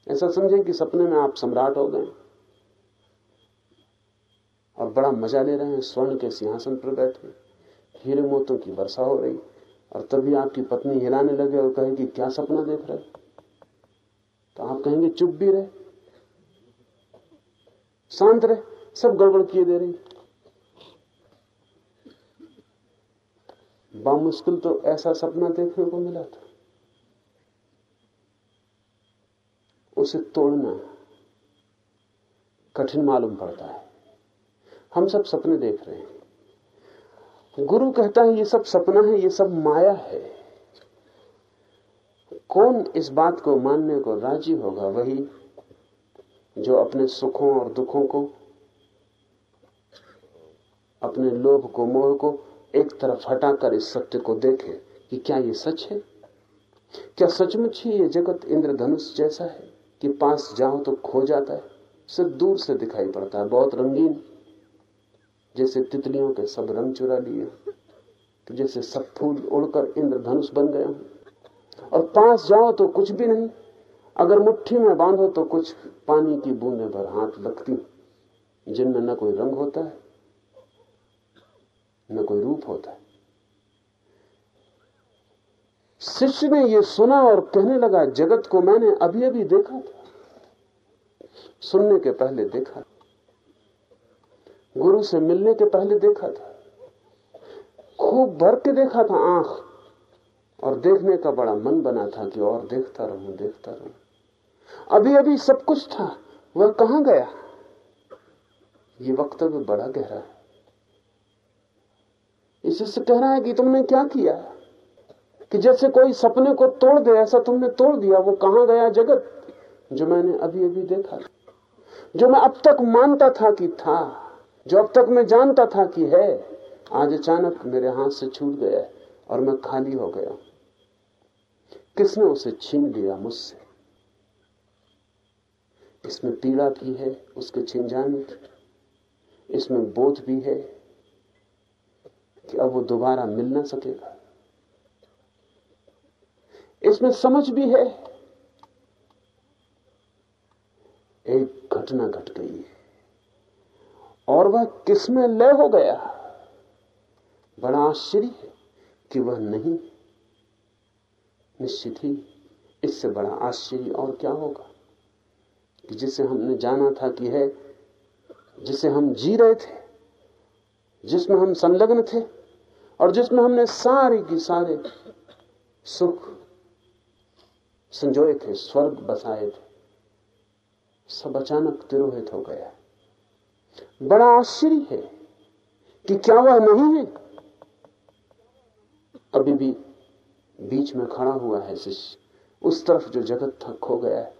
ऐसा समझें कि सपने में आप सम्राट हो गए और बड़ा मज़ा ले रहे हैं, स्वर्ण के सिंहासन पर बैठे। हीरे मोतों की वर्षा हो रही और तभी आपकी पत्नी हिलाने लगे और कहे कि क्या सपना देख रहे तो आप कहेंगे, चुप भी रहे, शांत रहे। सब गड़बड़ किए दे रही बामुश्किल तो ऐसा सपना देखने को मिला था। उसे तोड़ना कठिन मालूम पड़ता है। हम सब सपने देख रहे हैं। गुरु कहता है, ये सब सपना है, ये सब माया है। कौन इस बात को मानने को राज़ी होगा? वही जो अपने सुखों और दुखों को अपने लोभ को, मोह को एक तरफ़ हटाकर इस सत्य को देखे कि क्या ये सच है? क्या सचमुच ही ये जगत इंद्रधनुष जैसा है कि पास जाओ तो खो जाता है सिर्फ़ दूर से दिखाई पड़ता है, बहुत रंगीन। जैसे तितलियों के सब रंग चुरा लिए तो जैसे सब फूल उड़कर इंद्रधनुष बन गए और पास जाओ तो कुछ भी नहीं, अगर मुट्ठी में बांधो तो कुछ पानी की बूंदे भर हाथ लगती, जिनमें न कोई रंग होता है। न कोई रूप होता है। शिष्य ने यह सुना और कहने लगा, जगत को मैंने अभी अभी देखा था। सुनने के पहले देखा गुरु से मिलने के पहले देखा था। खूब भर के देखा था आँख। और देखने का बड़ा मन बना था कि और देखता रहूँ देखता रहूँ। अभी अभी सब कुछ था, वह कहाँ गया? ये वक्तव्य बड़ा गहरा है। इससे कह रहा है कि तुमने क्या किया? कि जैसे कोई सपने को तोड़ दे, ऐसा तुमने तोड़ दिया, वो कहाँ गया जगत? जो मैंने अभी अभी देखा जो मैं अब तक मानता था कि था, जो अब तक मैं जानता था कि है, आज अचानक मेरे हाथ से छूट गया और मैं खाली हो गया। किसने उसे छीन लिया मुझसे? इसमें पीड़ा भी है, उसके छीन जाने की इसमें बोध भी है कि अब वो दोबारा मिल ना सकेगा। इसमें समझ भी है, एक घटना घट गट गई और वह किसमें लय हो गया? बड़ा आश्चर्य है कि वह नहीं। निश्चित ही इससे बड़ा आश्चर्य और क्या होगा? कि जिसे हमने जाना था कि है, जिसे हम जी रहे थे, जिसमें हम संलग्न थे और जिसमें हमने सारे की सारे सुख संजोए थे, स्वर्ग बसाए थे, सब अचानक तिरोहित हो गया। बड़ा आश्चर्य है कि क्या वह नहीं है। अभी भी बीच में खड़ा हुआ है शिष्य उस तरफ़ जो जगत था खो गया है।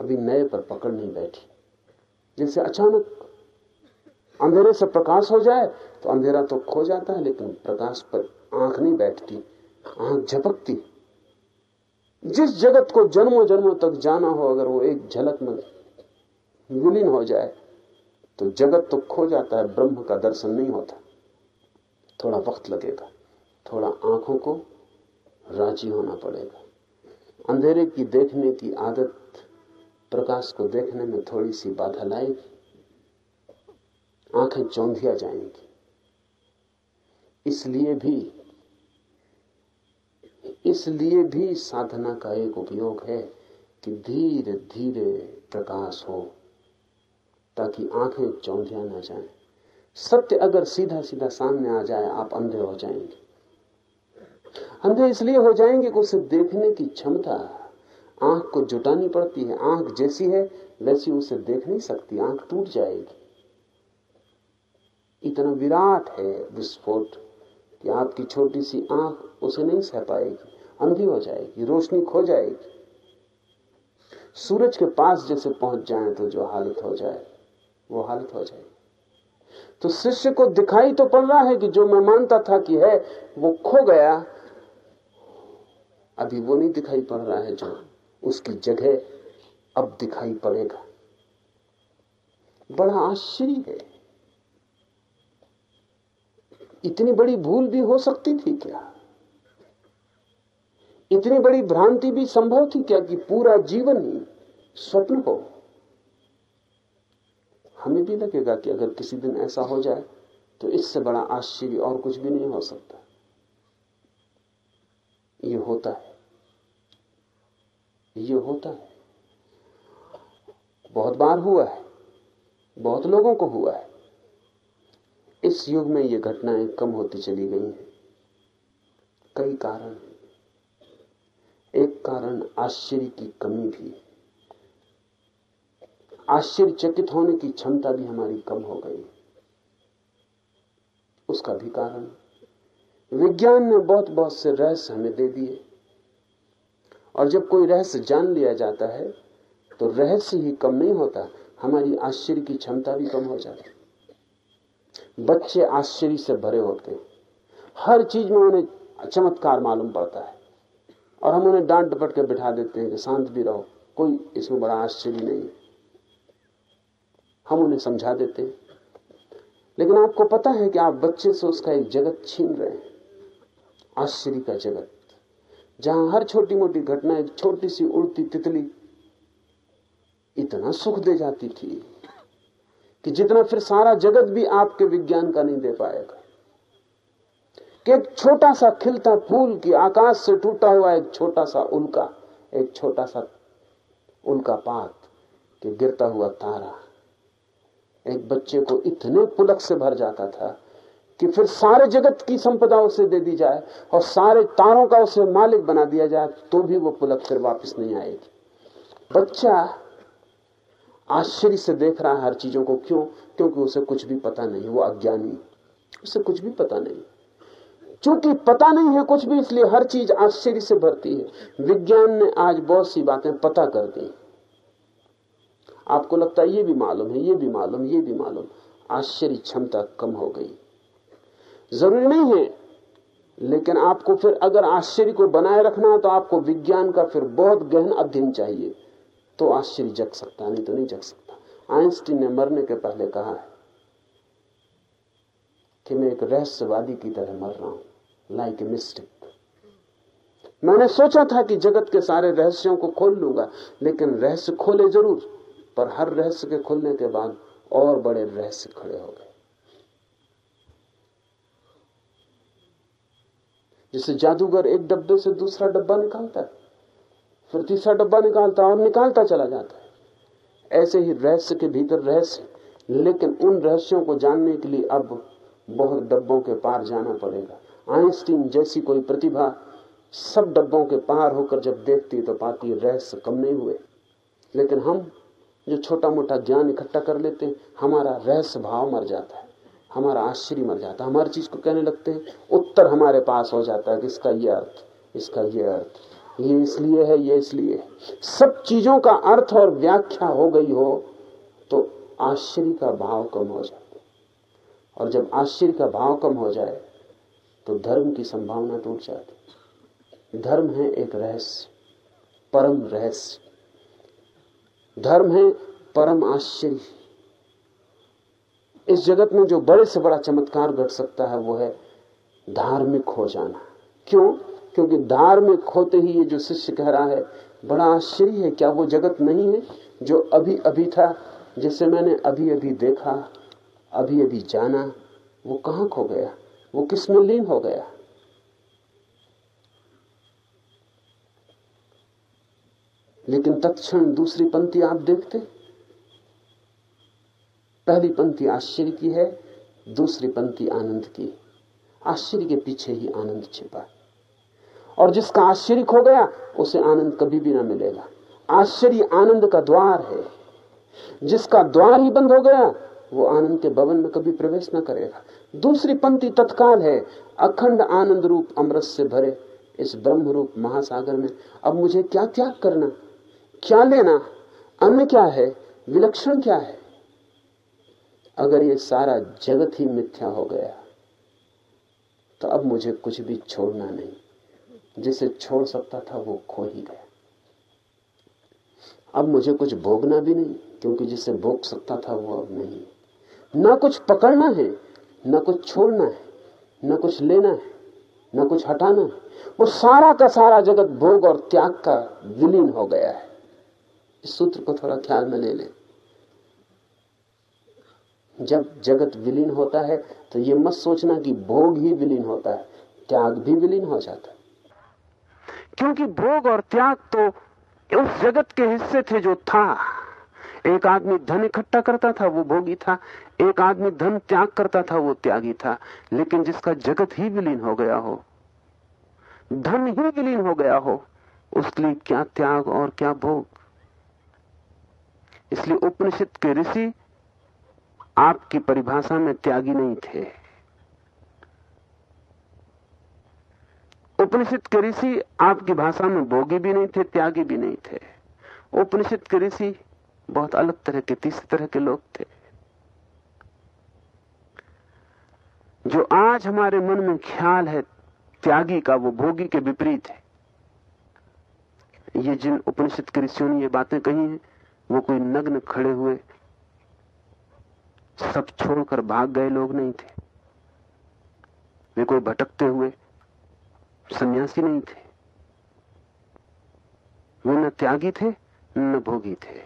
अभी नए पर पकड़ नहीं बैठी जैसे अचानक अंधेरे से प्रकाश हो जाए तो अंधेरा तो खो जाता है, लेकिन प्रकाश पर आँख नहीं बैठती, आँख झपकती। जिस जगत को जन्मों जन्मों तक जाना हो, अगर वो एक झलक में विलीन हो जाए तो जगत तो खो जाता है ब्रह्म का दर्शन नहीं होता। थोड़ा वक्त लगेगा, थोड़ा आँखों को राज़ी होना पड़ेगा। अंधेरे की देखने की आदत प्रकाश को देखने में थोड़ी सी बाधा लाएगी। आँखें चौंधिया जाएँगी। इसलिए भी इसलिए भी साधना का एक उपयोग है कि धीरे धीरे प्रकाश हो, ताकि आँखें चौंधिया ना जाए। सत्य अगर सीधा सीधा सामने आ जाए, आप अंधे हो जाएँगे। अंधे इसलिए हो जाएँगे कि उसे देखने की क्षमता आँख को जुटानी पड़ती है। आँख जैसी है, वैसी उसे देख नहीं सकती। आँख टूट जाएगी। इतना विराट है विस्फोट। कि आपकी छोटी सी आँख उसे नहीं सह पाएगी, अंधी हो जाएगी, रोशनी खो जाएगी। सूरज के पास जैसे पहुँच जाए तो जो हालत हो जाए, वो हालत हो जाएगी। तो शिष्य को दिखाई तो पड़ रहा है कि जो मैं मानता था कि है, वो खो गया। अभी वो नहीं दिखाई पड़ रहा है जो उसकी जगह अब दिखाई पड़ेगा। बड़ा आश्चर्य है। इतनी बड़ी भूल भी हो सकती थी क्या? इतनी बड़ी भ्रांति भी संभव थी क्या कि पूरा जीवन ही स्वप्न हो? हमें भी लगेगा कि अगर किसी दिन ऐसा हो जाए तो इससे बड़ा आश्चर्य और कुछ भी नहीं हो सकता। ये होता है। ये होता है। बहुत बार हुआ है। बहुत लोगों को हुआ है। इस युग में ये घटनाएँ कम होती चली गई हैं। कई कारण एक कारण आश्चर्य की कमी भी है। आश्चर्यचकित होने की क्षमता भी हमारी कम हो गई उसका भी कारण विज्ञान ने बहुत बहुत से रहस्य हमें दे दिए। और जब कोई रहस्य जान लिया जाता है तो रहस्य ही कम नहीं होता, हमारी आश्चर्य की क्षमता भी कम हो जाती बच्चे आश्चर्य से भरे होते हैं। हर चीज़ में उन्हें चमत्कार मालूम पड़ता है। और हम उन्हें डांट डपट के बिठा देते हैं कि शांत भी रहो, कोई इसमें बड़ा आश्चर्य नहीं। हम उन्हें समझा देते हैं। लेकिन आपको पता है कि आप बच्चे से उसका एक जगत छीन रहे हैं। आश्चर्य का जगत, जहाँ हर छोटी मोटी घटना एक छोटी सी उड़ती तितली इतना सुख दे जाती थी। कि जितना फिर सारा जगत भी आपके विज्ञान का नहीं दे पाएगा। कि एक छोटा सा खिलता फूल की आकाश से टूटा हुआ एक छोटा सा उल्का एक छोटा सा उल्का पात कि गिरता हुआ तारा। एक बच्चे को इतने पुलक से भर जाता था कि फिर सारे जगत की संपदा उसे दे दी जाए और सारे तारों का उसे मालिक बना दिया जाए तो भी वो पुलक फिर वापस नहीं आएगी। बच्चा आश्चर्य से देख रहा है हर चीज़ों को। क्यों? क्योंकि उसे कुछ भी पता नहीं, वो अज्ञानी। उसे कुछ भी पता नहीं। क्योंकि पता नहीं है कुछ भी, इसलिए हर चीज़ आश्चर्य से भरती है। विज्ञान ने आज बहुत सी बातें पता कर दी। आपको लगता है, ये भी मालूम है, ये भी मालूम, ये भी मालूम। आश्चर्य क्षमता कम हो गई। ज़रूरी नहीं है, लेकिन आपको फिर अगर आश्चर्य को बनाए रखना है तो आपको विज्ञान का फिर बहुत गहन अध्ययन चाहिए। तो आश्चर्य जग सकता नहीं तो नहीं जग सकता। आइंस्टीन ने मरने के पहले कहा है कि मैं एक रहस्यवादी की तरह मर रहा हूँ लाइक ए मिस्टिक मैंने सोचा था कि जगत के सारे रहस्यों को खोल लूँगा, लेकिन रहस्य खोले ज़रूर, पर हर रहस्य के खुलने के बाद और बड़े रहस्य खड़े हो गए। जैसे जादूगर एक डब्बे से दूसरा डब्बा निकालता है। फिर तीसरा डब्बा निकालता और निकालता चला जाता है। ऐसे ही रहस्य के भीतर रहस्य, लेकिन उन रहस्यों को जानने के लिए अब बहुत डब्बों के पार जाना पड़ेगा। आइंस्टीन जैसी कोई प्रतिभा सब डब्बों के पार होकर जब देखती तो पाती रहस्य कम नहीं हुए। लेकिन हम जो छोटा मोटा ज्ञान इकट्ठा कर लेते हैं, हमारा रहस्य भाव मर जाता है, हमारा आश्चर्य मर जाता है हमारी चीज़ को कहने लगते हैं, उत्तर हमारे पास हो जाता है कि इसका ये अर्थ, इसका ये अर्थ। ये इसलिए है, ये इसलिए सब चीज़ों का अर्थ और व्याख्या हो गई हो तो आश्चर्य का भाव कम हो जाता और जब आश्चर्य का भाव कम हो जाए तो धर्म की संभावना टूट जाती धर्म है एक रहस्य, परम रहस्य। धर्म है परम आश्चर्य। इस जगत में जो बड़े से बड़ा चमत्कार घट सकता है, वो है धार्मिक हो जाना। क्यों? क्योंकि धार में खोते ही ये जो शिष्य कह रहा है, बड़ा आश्चर्य है, क्या वो जगत नहीं है जो अभी अभी था, जिसे मैंने अभी अभी देखा, अभी अभी जाना, वो कहाँ खो गया? वो किसमें लीन हो गया? लेकिन तत्क्षण दूसरी पंक्ति आप देखते। पहली पंक्ति आश्चर्य की है, दूसरी पंक्ति आनंद की। आश्चर्य के पीछे ही आनंद छिपा। है और जिसका आश्चर्य खो गया, उसे आनंद कभी भी ना मिलेगा। आश्चर्य आनंद का द्वार है। जिसका द्वार ही बंद हो गया, वो आनंद के भवन में कभी प्रवेश न करेगा। दूसरी पंक्ति तत्काल है। अखंड आनंद रूप अमृत से भरे इस ब्रह्म रूप महासागर में। अब मुझे क्या त्याग करना? क्या लेना? अन्य क्या है? विलक्षण क्या है? अगर ये सारा जगत ही मिथ्या हो गया तो अब मुझे कुछ भी छोड़ना नहीं। जिसे छोड़ सकता था, वो खो ही गया। अब मुझे कुछ भोगना भी नहीं, क्योंकि जिसे भोग सकता था, वो अब नहीं। ना कुछ पकड़ना है, ना कुछ छोड़ना है, ना कुछ लेना है, ना कुछ हटाना है। वो सारा का सारा जगत भोग और त्याग का विलीन हो गया है। इस सूत्र को थोड़ा ख्याल में ले लें। जब जगत विलीन होता है तो ये मत सोचना कि भोग ही विलीन होता है, त्याग भी विलीन हो जाता है। क्योंकि भोग और त्याग तो उस जगत के हिस्से थे जो था। एक आदमी धन इकट्ठा करता था, वो भोगी था। एक आदमी धन त्याग करता था, वो त्यागी था। लेकिन जिसका जगत ही विलीन हो गया हो, धन ही विलीन हो गया हो, उसके लिए क्या त्याग और क्या भोग? इसलिए उपनिषद के ऋषि आपकी परिभाषा में त्यागी नहीं थे। उपनिषद के ऋषि आपकी भाषा में भोगी भी नहीं थे, त्यागी भी नहीं थे। उपनिषद के ऋषि बहुत अलग तरह के, तीसरे तरह के लोग थे। जो आज हमारे मन में ख्याल है, त्यागी का, वो भोगी के विपरीत है। ये जिन उपनिषद के ऋषियों ने ये बातें कही हैं, वो कोई नग्न खड़े हुए, सब छोड़कर भाग गए लोग नहीं थे। वे कोई भटकते हुए सन्यासी नहीं थे। वे न त्यागी थे, न भोगी थे।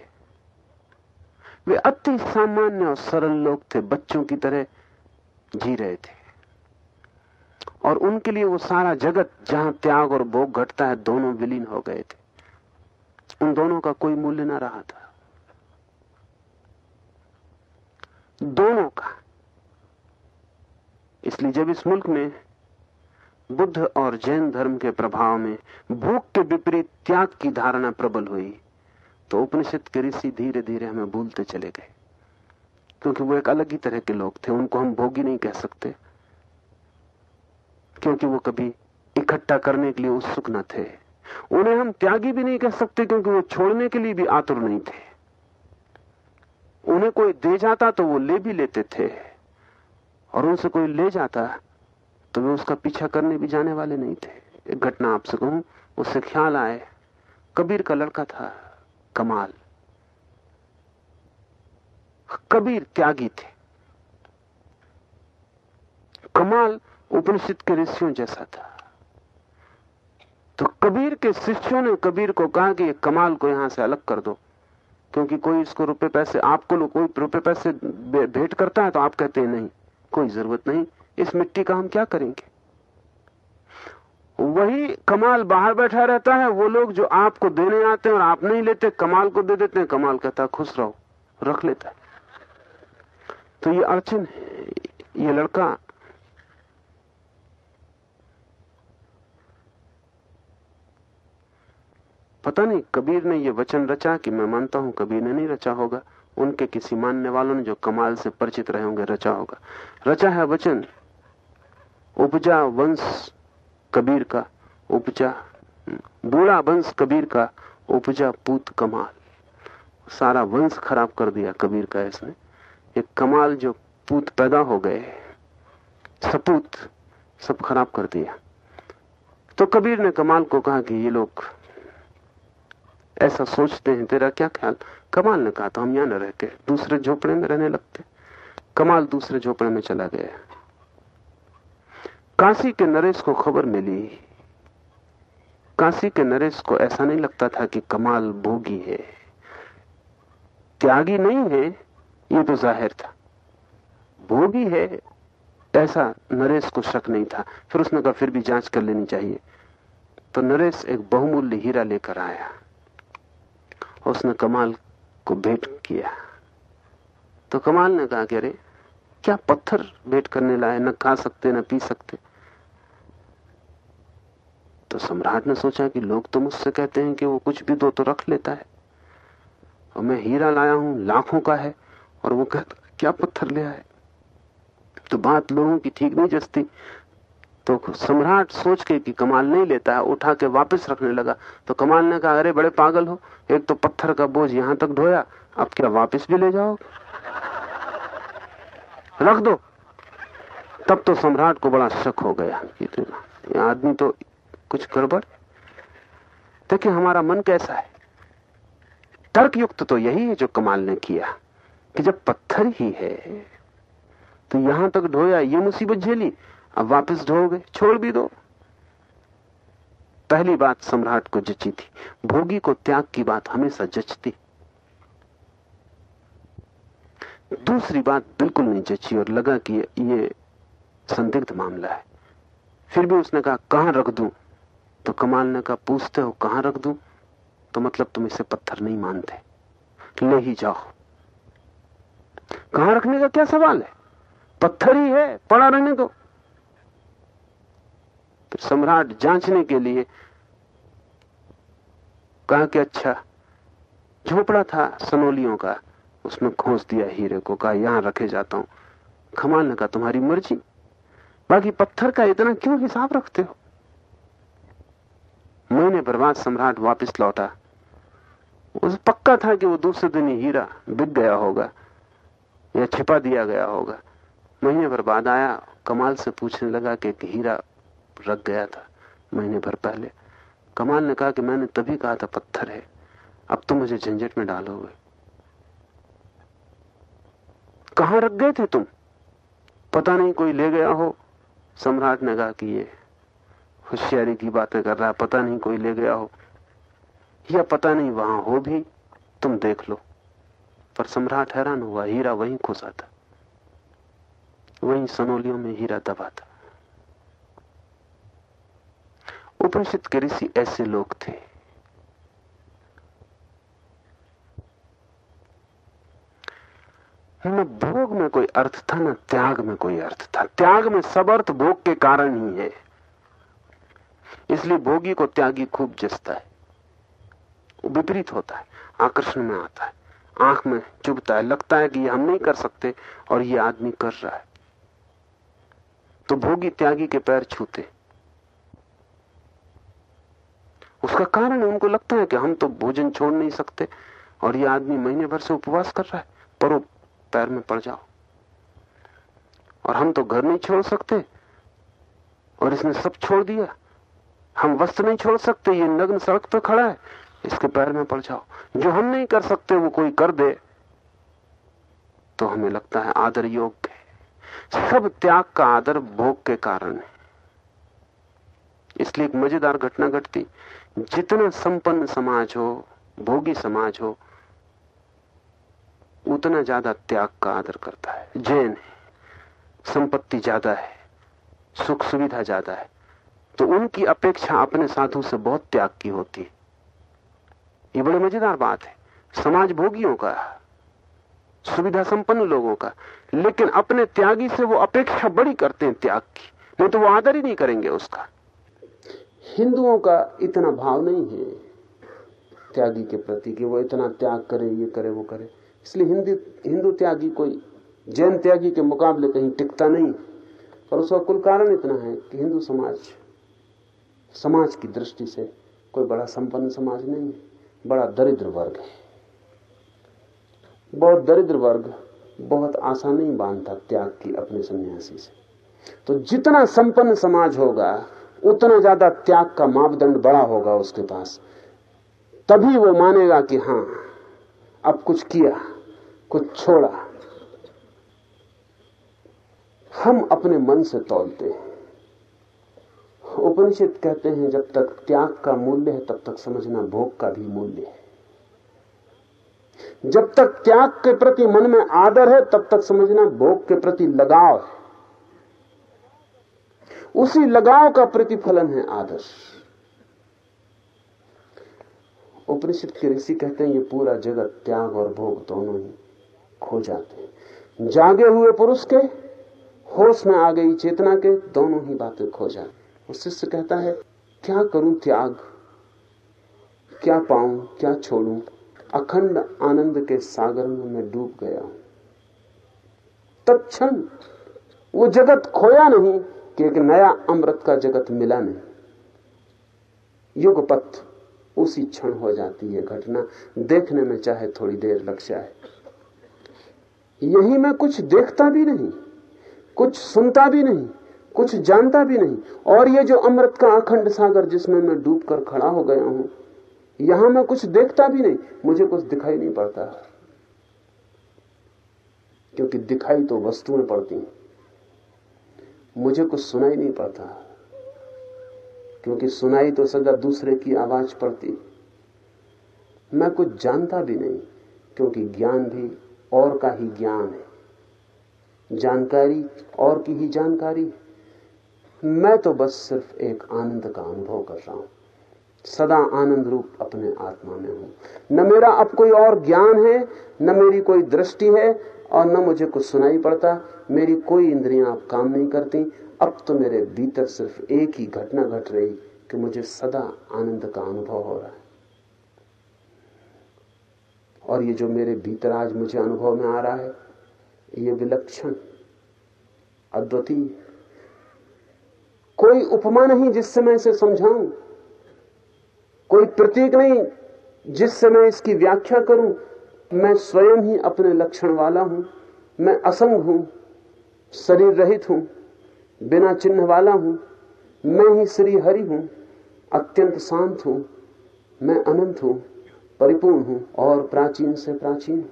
वे अति सामान्य और सरल लोग थे, बच्चों की तरह जी रहे थे। और उनके लिए वो सारा जगत, जहाँ त्याग और भोग घटता है, दोनों विलीन हो गए थे। उन दोनों का कोई मूल्य ना रहा था। दोनों का। इसलिए जब इस मुल्क में बुद्ध और जैन धर्म के प्रभाव में भूख के विपरीत त्याग की धारणा प्रबल हुई। तो उपनिषद के ऋषि धीरे धीरे हमें भूलते चले गए। क्योंकि वो एक अलग ही तरह के लोग थे, उनको हम भोगी नहीं कह सकते। क्योंकि वो कभी इकट्ठा करने के लिए उत्सुक न थे। उन्हें हम त्यागी भी नहीं कह सकते क्योंकि वो छोड़ने के लिए भी आतुर नहीं थे। उन्हें कोई दे जाता तो वो ले भी लेते थे। और उनसे कोई ले जाता तो वे उसका पीछा करने भी जाने वाले नहीं थे। एक घटना आपसे कहूँ, उससे ख्याल आए। कबीर का लड़का था, कमाल। कबीर त्यागी थे। कमाल उपनिषद के ऋषियों जैसा था। तो कबीर के शिष्यों ने कबीर को कहा कि कमाल को यहाँ से अलग कर दो, क्योंकि कोई इसको रुपए पैसे, आपको कोई रुपए पैसे भेंट करता है तो आप कहते हैं नहीं, कोई ज़रूरत नहीं। इस मिट्टी का हम क्या करेंगे? वही कमाल बाहर बैठा रहता है, वो लोग जो आपको देने आते हैं और आप नहीं लेते, कमाल को दे देते हैं, कमाल कहता है, खुश रहो, रख लेता है। तो ये अड़चन है, ये लड़का पता नहीं, कबीर ने ये वचन रचा कि मैं मानता हूँ कबीर ने नहीं रचा होगा, उनके किसी मानने वालों ने जो कमाल से परिचित रहे होंगे, रचा होगा। रचा है वचन। उपजा वंश कबीर का, उपजा, बूढ़ा वंश कबीर का, उपजा पूत कमाल। सारा वंश खराब कर दिया कबीर का इसने। एक कमाल जो पूत पैदा हो गए, सपूत, सब खराब कर दिया। तो कबीर ने कमाल को कहा कि ये लोग ऐसा सोचते हैं, तेरा क्या ख्याल? कमाल ने कहा तो हम यहाँ न रहते दूसरे झोपड़े में रहने लगते। कमाल दूसरे झोपड़े में चला गया। काशी के नरेश को खबर मिली। काशी के नरेश को ऐसा नहीं लगता था कि कमाल भोगी है। त्यागी नहीं है, ये तो ज़ाहिर था। भोगी है, ऐसा नरेश को शक नहीं था। फिर उसने कहा, फिर भी जाँच कर लेनी चाहिए। तो नरेश एक बहुमूल्य हीरा लेकर आया उसने कमाल को भेंट किया। तो कमाल ने कहा कि अरे क्या पत्थर भेंट करने लाए? न खा सकते, न पी सकते। तो सम्राट ने सोचा कि लोग तो मुझसे कहते हैं कि वो कुछ भी दो तो रख लेता है। और मैं हीरा लाया हूँ, लाखों का है, और वो कहता, क्या पत्थर ले आए? तो बात लोगों की ठीक नहीं जचती तो सम्राट सोच के कि कमाल नहीं लेता है, उठा के वापस रखने लगा। तो कमाल ने कहा, अरे बड़े पागल हो, एक तो पत्थर का बोझ यहाँ तक ढोया, अब क्या वापस भी ले जाओ? रख दो। तब तो सम्राट को बड़ा शक हो गया कि तो आदमी तो कुछ गड़बड़। देखिए, हमारा मन कैसा है। तर्क युक्त तो यही है जो कमाल ने किया, कि जब पत्थर ही है तो यहाँ तक ढोया, ये मुसीबत झेली, अब वापस ढोगे छोड़ भी दो। पहली बात सम्राट को जची थी। भोगी को त्याग की बात हमेशा जचती। दूसरी बात बिल्कुल नहीं जची और लगा कि ये संदिग्ध मामला है। फिर भी उसने कहा, कहाँ रख दूँ? तो कमाल ने कहा, पूछते हो कहाँ रख दूँ? तो मतलब तुम इसे पत्थर नहीं मानते। ले ही जाओ। कहाँ रखने का क्या सवाल है? पत्थर ही है, पड़ा रहने दो। फिर सम्राट जांचने के लिए कहा कि अच्छा झोपड़ा था सनोलियों का। उसमें खोस दिया हीरे को, कहा, यहाँ रखे जाता हूँ। खमाल ने कहा तुम्हारी मर्ज़ी। बाकी पत्थर का इतना क्यों हिसाब रखते हो? महीने भर बाद सम्राट वापस लौटा। उसे पक्का था कि वो दूसरे दिन हीरा बिक गया होगा, या छिपा दिया गया होगा। महीने भर बाद आया, कमाल से पूछने लगा कि हीरा रख गया था महीने भर पहले। कमाल ने कहा कि मैंने तभी कहा था, पत्थर है। अब तो मुझे झंझट में डालोगे। कहाँ रख गए थे तुम? पता नहीं कोई ले गया हो। सम्राट ने कहा कि ये होशियारी की बातें कर रहा है, पता नहीं कोई ले गया हो। या पता नहीं वहाँ हो भी, तुम देख लो। पर सम्राट हैरान हुआ, हीरा वहीं खुशा था वहीं सनोलियों में हीरा दबा था उपनिषद के ऋषि ऐसे लोग थे। न भोग में कोई अर्थ था न त्याग में कोई अर्थ था। त्याग में सब अर्थ भोग के कारण ही है। इसलिए भोगी को त्यागी खूब जसता है। विपरीत होता है, आकर्षण में आता है। आँख में चुभता है, लगता है कि ये हम नहीं कर सकते और ये आदमी कर रहा है। तो भोगी त्यागी के पैर छूते। उसका कारण है, उनको लगता है कि हम तो भोजन छोड़ नहीं सकते और ये आदमी महीने भर से उपवास कर रहा है, पर पैर में पड़ जाओ। और हम तो घर नहीं छोड़ सकते, और इसने सब छोड़ दिया। हम वस्त्र नहीं छोड़ सकते, ये नग्न सड़क पर खड़ा है। इसके पैर में पड़ जाओ। जो हम नहीं कर सकते, वो कोई कर दे। तो हमें लगता है आदर योग्य सब त्याग का आदर भोग के कारण है। इसलिए एक मज़ेदार घटना घटती। जितना संपन्न समाज हो, भोगी समाज हो उतना ज़्यादा त्याग का आदर करता है। जैन है, संपत्ति ज़्यादा है, सुख सुविधा ज़्यादा है तो उनकी अपेक्षा अपने साधु से बहुत त्याग की होती है। ये बड़ी मज़ेदार बात है। समाज भोगियों का, सुविधा संपन्न लोगों का, लेकिन अपने त्यागी से वो अपेक्षा बड़ी करते हैं त्याग की, नहीं तो वो आदर ही नहीं करेंगे उसका। हिंदुओं का इतना भाव नहीं है त्यागी के प्रति कि वो इतना त्याग करे, ये करे, वो करे। इसलिए हिंदी, हिंदू त्यागी कोई, जैन त्यागी के मुकाबले कहीं टिकता नहीं। और उसका कुल कारण इतना है कि हिंदू समाज समाज की दृष्टि से कोई बड़ा संपन्न समाज नहीं है, बड़ा दरिद्र वर्ग है। बहुत दरिद्र वर्ग बहुत आशा नहीं बांधता त्याग की अपने सन्यासी से। तो जितना संपन्न समाज होगा, उतना ज़्यादा त्याग का मापदंड बड़ा होगा उसके पास। तभी वो मानेगा कि हाँ, अब कुछ किया। कुछ छोड़ा। हम अपने मन से तोलते हैं। उपनिषद कहते हैं, जब तक त्याग का मूल्य है, तब तक समझना भोग का भी मूल्य है। जब तक त्याग के प्रति मन में आदर है, तब तक समझना भोग के प्रति लगाव है। उसी लगाव का प्रतिफलन है आदर्श। उपनिषद के ऋषि कहते हैं, ये पूरा जगत त्याग और भोग दोनों ही। खो जाते हैं। जागे हुए पुरुष के होश में आ गई चेतना के दोनों ही बातें खो जाती शिष्य कहता है, क्या करूँ त्याग? क्या पाऊँ? क्या छोड़ूं? अखंड आनंद के सागर में मैं डूब गया हूँ। तत्क्षण वो जगत खोया नहीं कि एक नया अमृत का जगत मिला नहीं। युगपथ उसी क्षण हो जाती है घटना। देखने में चाहे थोड़ी देर लग जाए। यही मैं कुछ देखता भी नहीं, कुछ सुनता भी नहीं, कुछ जानता भी नहीं। और ये जो अमृत का अखंड सागर जिसमें मैं डूब कर खड़ा हो गया हूँ, यहाँ मैं कुछ देखता भी नहीं, मुझे कुछ दिखाई नहीं पड़ता। क्योंकि दिखाई तो वस्तुएँ पड़ती हैं, मुझे कुछ सुनाई नहीं पड़ता। क्योंकि सुनाई तो सदा दूसरे की आवाज़ पड़ती। मैं कुछ जानता भी नहीं, क्योंकि ज्ञान भी और का ही ज्ञान है। जानकारी और की ही जानकारी। मैं तो बस सिर्फ़ एक आनंद का अनुभव कर रहा हूँ। सदा आनंद रूप अपने आत्मा में हूँ। न मेरा अब कोई और ज्ञान है, न मेरी कोई दृष्टि है और न मुझे कुछ सुनाई पड़ता। मेरी कोई इंद्रियाँ अब काम नहीं करती। अब तो मेरे भीतर सिर्फ़ एक ही घटना घट रही कि मुझे सदा आनंद का अनुभव हो रहा है। और ये जो मेरे भीतर आज मुझे अनुभव में आ रहा है, ये विलक्षण, अद्वितीय। कोई उपमा नहीं जिससे मैं इसे समझाऊं, कोई प्रतीक नहीं जिससे मैं इसकी व्याख्या करूँ, मैं स्वयं ही अपने लक्षण वाला हूँ, मैं असंग हूँ, शरीर रहित हूँ, बिना चिन्ह वाला हूँ, मैं ही श्री हरि हूँ, अत्यंत शांत हूँ, मैं अनंत हूँ। परिपूर्ण हूँ और प्राचीन से प्राचीन।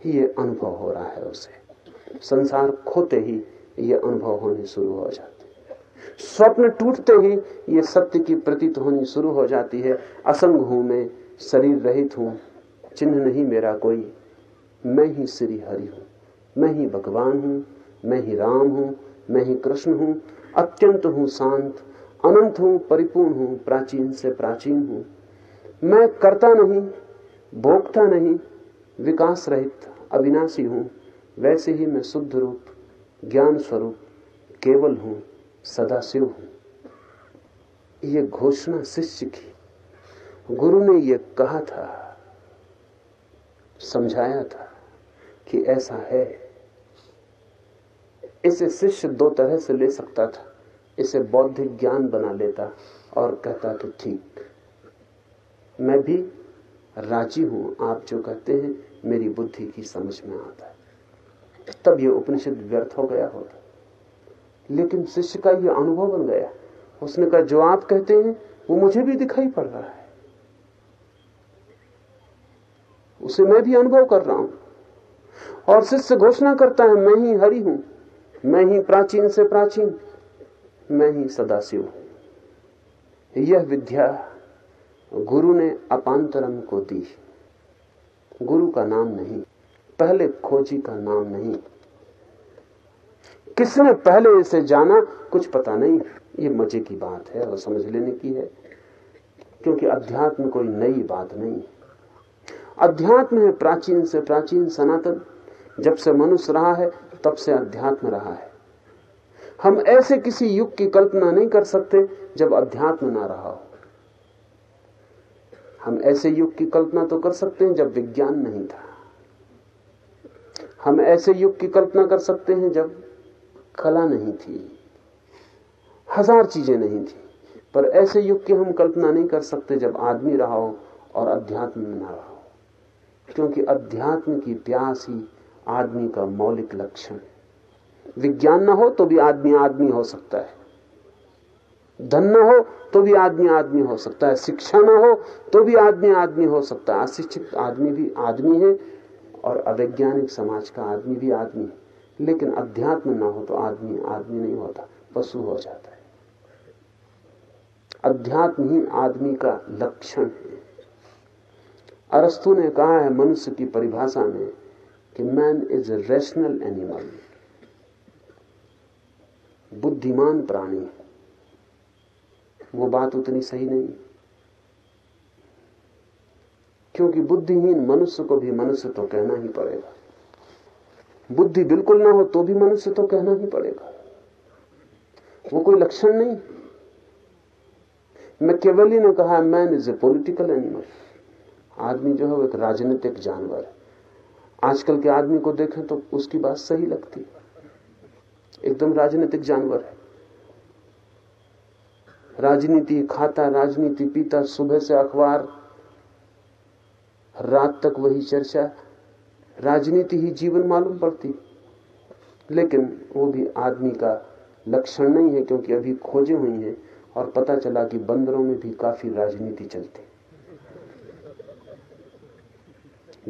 ये अनुभव हो रहा है उसे। संसार खोते ही ये अनुभव होने शुरू हो जाते स्वप्न टूटते ही ये सत्य की प्रतीत होनी शुरू हो जाती है। असंग हूँ मैं, शरीर रहित हूँ, चिन्ह नहीं मेरा कोई। मैं ही श्री हरि हूँ, मैं ही भगवान हूँ, मैं ही राम हूँ, मैं ही कृष्ण हूँ। अत्यंत हूँ शांत, अनंत हूँ, परिपूर्ण हूँ, प्राचीन से प्राचीन हूँ। मैं करता नहीं, भोगता नहीं विकास रहित अविनाशी हूँ। वैसे ही मैं शुद्ध रूप, ज्ञान स्वरूप, केवल हूँ, सदाशिव हूँ। ये घोषणा शिष्य की, गुरु ने ये कहा था, समझाया था कि ऐसा है। इसे शिष्य दो तरह से ले सकता था, इसे बौद्धिक ज्ञान बना लेता और कहता तो ठीक। मैं भी राज़ी हूँ। आप जो कहते हैं, मेरी बुद्धि की समझ में आता है। तब ये उपनिषद व्यर्थ हो गया होता। लेकिन शिष्य का ये अनुभव बन गया। उसने कहा, जो आप कहते हैं, वो मुझे भी दिखाई पड़ रहा है। उसे मैं भी अनुभव कर रहा हूँ। और शिष्य घोषणा करता है, मैं ही हरि हूँ। मैं ही प्राचीन से प्राचीन। मैं ही सदाशिव हूँ। यह विद्या गुरु ने अपांतरम को दी। गुरु का नाम नहीं, पहले खोजी का नाम नहीं। किसने पहले इसे जाना, कुछ पता नहीं। ये मज़े की बात है और समझ लेने की है, क्योंकि अध्यात्म कोई नई बात नहीं। अध्यात्म है प्राचीन से प्राचीन सनातन। जब से मनुष्य रहा है, तब से अध्यात्म रहा है। हम ऐसे किसी युग की कल्पना नहीं कर सकते जब अध्यात्म ना रहा हो। हम ऐसे युग की कल्पना तो कर सकते हैं जब विज्ञान नहीं था। हम ऐसे युग की कल्पना कर सकते हैं जब कला नहीं थी। हज़ार चीज़ें नहीं थी। पर ऐसे युग की हम कल्पना नहीं कर सकते जब आदमी रहा हो और अध्यात्म में ना रहा हो। क्योंकि अध्यात्म की प्यास ही आदमी का मौलिक लक्षण विज्ञान ना हो तो भी आदमी आदमी हो सकता है। धन न हो तो भी आदमी आदमी हो सकता है। शिक्षा न हो तो भी आदमी आदमी हो सकता है। अशिक्षित आदमी भी आदमी है और अवैज्ञानिक समाज का आदमी भी आदमी है। लेकिन अध्यात्म ना हो तो आदमी आदमी नहीं होता, पशु हो जाता है। अध्यात्म ही आदमी का लक्षण है। अरस्तु ने कहा है मनुष्य की परिभाषा में कि मैन इज़ रेशनल एनिमल बुद्धिमान प्राणी वो बात उतनी सही नहीं। क्योंकि बुद्धिहीन मनुष्य को भी मनुष्य तो कहना ही पड़ेगा। बुद्धि बिल्कुल ना हो तो भी मनुष्य तो कहना ही पड़ेगा। वो कोई लक्षण नहीं। मैं केवल ही ने कहा man is a political animal आदमी जो है वो एक राजनीतिक जानवर है। आजकल के आदमी को देखें तो उसकी बात सही लगती एकदम राजनीतिक जानवर है। राजनीति खाता, राजनीति पीता, सुबह से अखबार, रात तक वही चर्चा। राजनीति ही जीवन मालूम पड़ती। लेकिन वो भी आदमी का लक्षण नहीं है क्योंकि अभी खोजे हुई हैं और पता चला कि बंदरों में भी काफ़ी राजनीति चलती।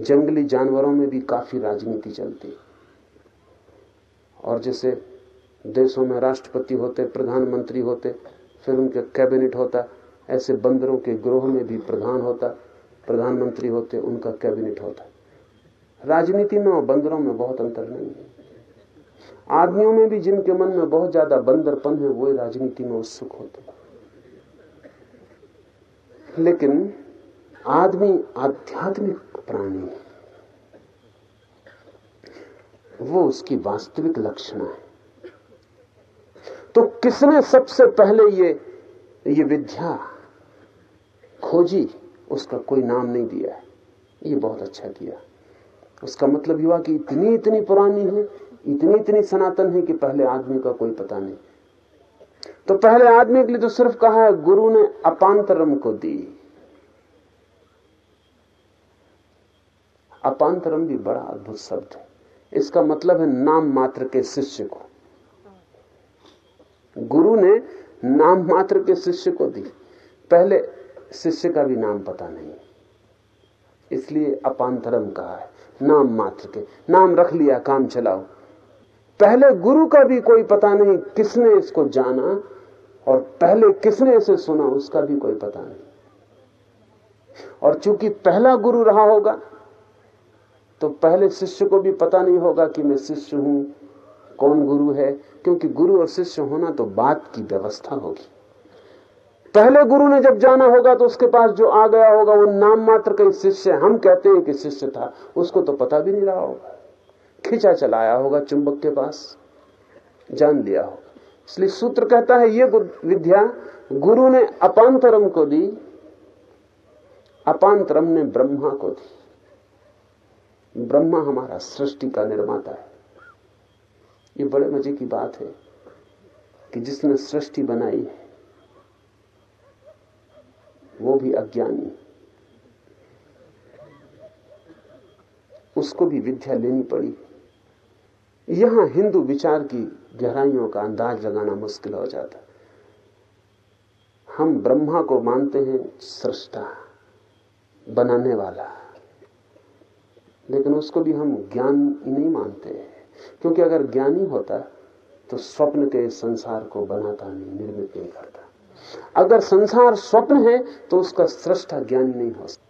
जंगली जानवरों में भी काफ़ी राजनीति चलती। और जैसे देशों में राष्ट्रपति होते, प्रधानमंत्री होते फिर उनके कैबिनेट होता, ऐसे बंदरों के ग्रोह में भी प्रधान होता, प्रधानमंत्री होते, उनका कैबिनेट होता। राजनीति में और बंदरों में बहुत अंतर नहीं है। आदमियों में भी जिनके मन में बहुत ज़्यादा बंदरपन है, वो राजनीति में उत्सुक होते। लेकिन आदमी आध्यात्मिक प्राणी है। वो उसकी वास्तविक लक्षण है। तो किसने सबसे पहले ये ये विद्या खोजी? उसका कोई नाम नहीं दिया है। ये बहुत अच्छा किया। उसका मतलब हुआ कि इतनी इतनी पुरानी है, इतनी इतनी सनातन है कि पहले आदमी का कोई पता नहीं। तो पहले आदमी के लिए तो सिर्फ़ कहा है, गुरु ने अपांतरम को दी। अपांतरम भी बड़ा अद्भुत शब्द है। इसका मतलब है नाम मात्र के शिष्य को। गुरु ने नाम मात्र के शिष्य को दी। पहले शिष्य का भी नाम पता नहीं। इसलिए अपांतरम कहा है, नाम मात्र के, नाम रख लिया, काम चलाओ। पहले गुरु का भी कोई पता नहीं किसने इसको जाना और पहले किसने इसे सुना, उसका भी कोई पता नहीं। और चूँकि पहला गुरु रहा होगा तो पहले शिष्य को भी पता नहीं होगा कि मैं शिष्य हूँ। कौन गुरु है? क्योंकि गुरु और शिष्य होना तो बात की व्यवस्था होगी। पहले गुरु ने जब जाना होगा तो उसके पास जो आ गया होगा, वो नाम मात्र का शिष्य हम कहते हैं कि शिष्य था। उसको तो पता भी नहीं रहा होगा। खिंचा चलाया होगा चुंबक के पास। जान लिया होगा। इसलिए सूत्र कहता है, ये विद्या, गुरु ने अपांतरम को दी, अपांतरम ने ब्रह्मा को दी। ब्रह्मा हमारा सृष्टि का निर्माता है। ये बड़े मज़े की बात है कि जिसने सृष्टि बनाई है, वो भी अज्ञानी। उसको भी विद्या लेनी पड़ी। यहाँ हिंदू विचार की गहराइयों का अंदाज लगाना मुश्किल हो जाता। हम ब्रह्मा को मानते हैं सृष्टा, बनाने वाला। लेकिन उसको भी हम ज्ञान नहीं मानते। क्योंकि अगर ज्ञानी होता तो स्वप्न के संसार को बनाता नहीं, निर्मित नहीं करता। अगर संसार स्वप्न है तो उसका सृष्टा ज्ञानी नहीं हो सकता।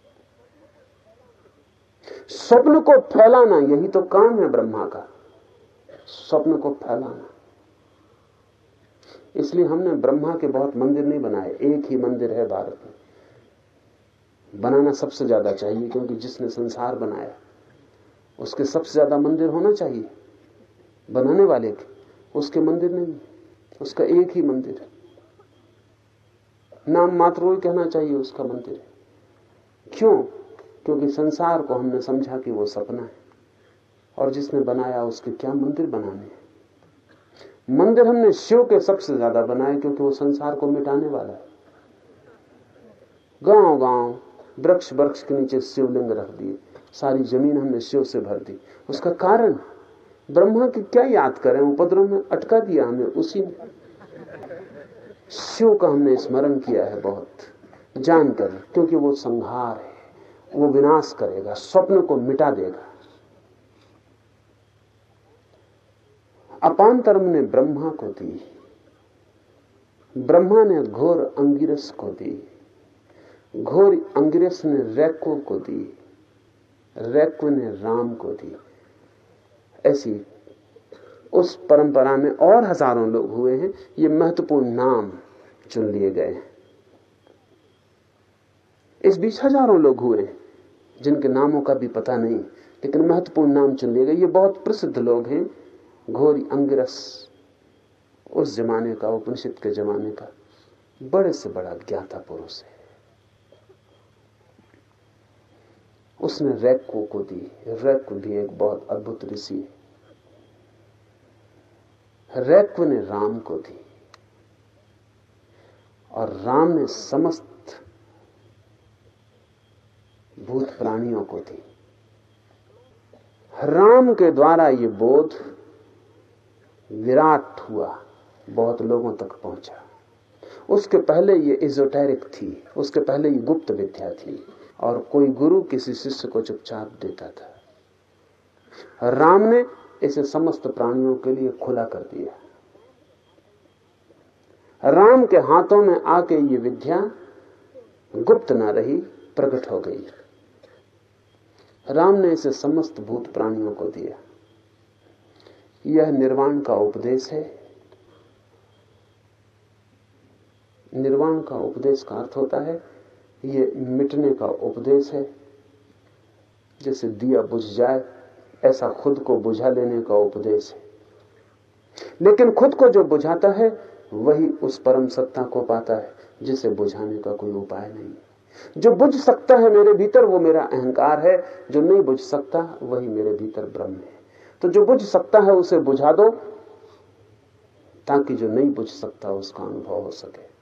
स्वप्न को फैलाना, यही तो काम है ब्रह्मा का। स्वप्न को फैलाना। इसलिए हमने ब्रह्मा के बहुत मंदिर नहीं बनाए, एक ही मंदिर है भारत में। बनाना सबसे ज़्यादा चाहिए, क्योंकि जिसने संसार बनाया, उसके सबसे ज़्यादा मंदिर होना चाहिए। बनाने वाले के उसके मंदिर नहीं उसका एक ही मंदिर है। नाम मात्र कहना चाहिए, उसका मंदिर क्यों? क्योंकि संसार को हमने समझा कि वो सपना है। और जिसने बनाया, उसके क्या मंदिर बनाने हैं? मंदिर हमने शिव के सबसे ज़्यादा बनाए, क्योंकि वो संसार को मिटाने वाला है। गाँव गाँव वृक्ष वृक्ष के नीचे शिवलिंग रख दिए। सारी ज़मीन हमने शिव से भर दी। उसका कारण? ब्रह्मा की क्या याद करें? उपद्रव में अटका दिया हमें, उसी ने। शिव का हमने स्मरण किया है बहुत। जानकर, क्योंकि वो संहार है। वो विनाश करेगा, स्वप्न को मिटा देगा। अपांतरम ने ब्रह्मा को दी। ब्रह्मा ने घोर अंगिरस को दी। घोर अंगिरस ने रैको को दी। रैको ने राम को दी। ऐसी उस परंपरा में और हज़ारों लोग हुए हैं। ये महत्वपूर्ण नाम चुन लिए गए हैं। इस बीच हज़ारों लोग हुए हैं, जिनके नामों का भी पता नहीं, लेकिन महत्वपूर्ण नाम चुन लिए गए। ये बहुत प्रसिद्ध लोग हैं, घोरी अंगिरस, उस जमाने का, उपनिषद के जमाने का, बड़े से बड़ा ज्ञाता पुरुष है। उसने रैको को दी। रैक भी एक बहुत अद्भुत ऋषि है। रैक्व ने राम को दी। और राम ने समस्त भूत प्राणियों को दी। राम के द्वारा ये बोध विराट हुआ, बहुत लोगों तक पहुँचा। उसके पहले ये इजोटेरिक थी, उसके पहले ये गुप्त विद्या थी, और कोई गुरु किसी शिष्य को चुपचाप देता था। राम ने इसे समस्त प्राणियों के लिए खुला कर दिया राम के हाथों में आके ये विद्या गुप्त ना रही, प्रकट हो गई राम ने इसे समस्त भूत प्राणियों को दिया। यह निर्वाण का उपदेश है। निर्वाण का उपदेश का अर्थ होता है, ये मिटने का उपदेश है, जैसे दिया बुझ जाए ऐसा खुद को बुझा लेने का उपदेश है। लेकिन खुद को जो बुझाता है, वही उस परम सत्ता को पाता है, जिसे बुझाने का कोई उपाय नहीं। जो बुझ सकता है मेरे भीतर, वो मेरा अहंकार है। जो नहीं बुझ सकता, वही मेरे भीतर ब्रह्म है। तो जो बुझ सकता है, उसे बुझा दो, ताकि जो नहीं बुझ सकता, उसका अनुभव हो सके।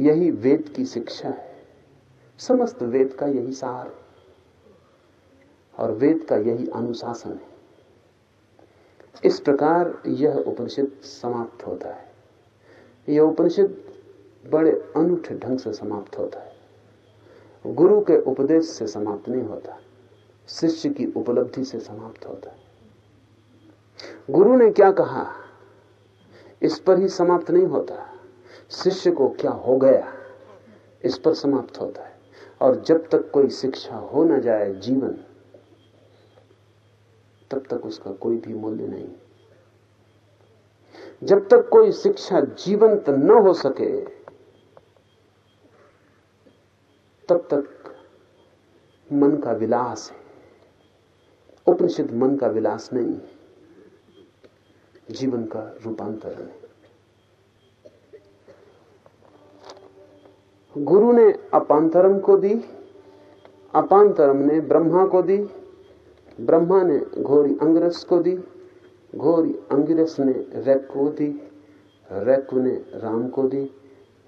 यही वेद की शिक्षा है। समस्त वेद का यही सार है। और वेद का यही अनुशासन है। इस प्रकार यह उपनिषद समाप्त होता है। यह उपनिषद बड़े अनूठे ढंग से समाप्त होता है। गुरु के उपदेश से समाप्त नहीं होता, शिष्य की उपलब्धि से समाप्त होता है। गुरु ने क्या कहा? इस पर ही समाप्त नहीं होता। शिष्य को क्या हो गया? इस पर समाप्त होता है। और जब तक कोई शिक्षा हो न जाए जीवन तब तक उसका कोई भी मूल्य नहीं। जब तक कोई शिक्षा जीवंत न हो सके, तब तक मन का विलास है। उपनिषद मन का विलास नहीं, जीवन का रूपांतरण है। गुरु ने अपांतरम को दी, अपांतरम ने ब्रह्मा को दी ब्रह्मा ने घोरी अंगरस को दी, घोरी अंगिरस ने रैक को दी, रैक ने राम को दी,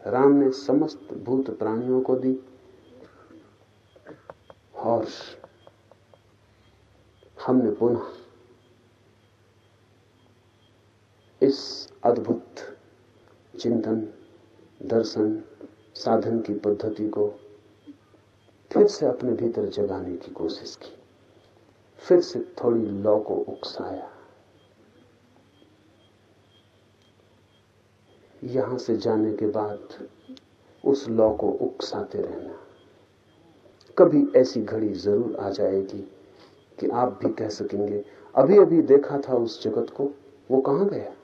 राम ने समस्त भूत प्राणियों को दी। और हमने पुनः इस अद्भुत चिंतन, दर्शन, साधन की पद्धति को फिर से अपने भीतर जगाने की कोशिश की। फिर से थोड़ी लौ को उकसाया। यहाँ से जाने के बाद उस लौ को उकसाते रहना। कभी ऐसी घड़ी ज़रूर आ जाएगी कि आप भी कह सकेंगे, अभी अभी देखा था उस जगत को, वो कहाँ गया?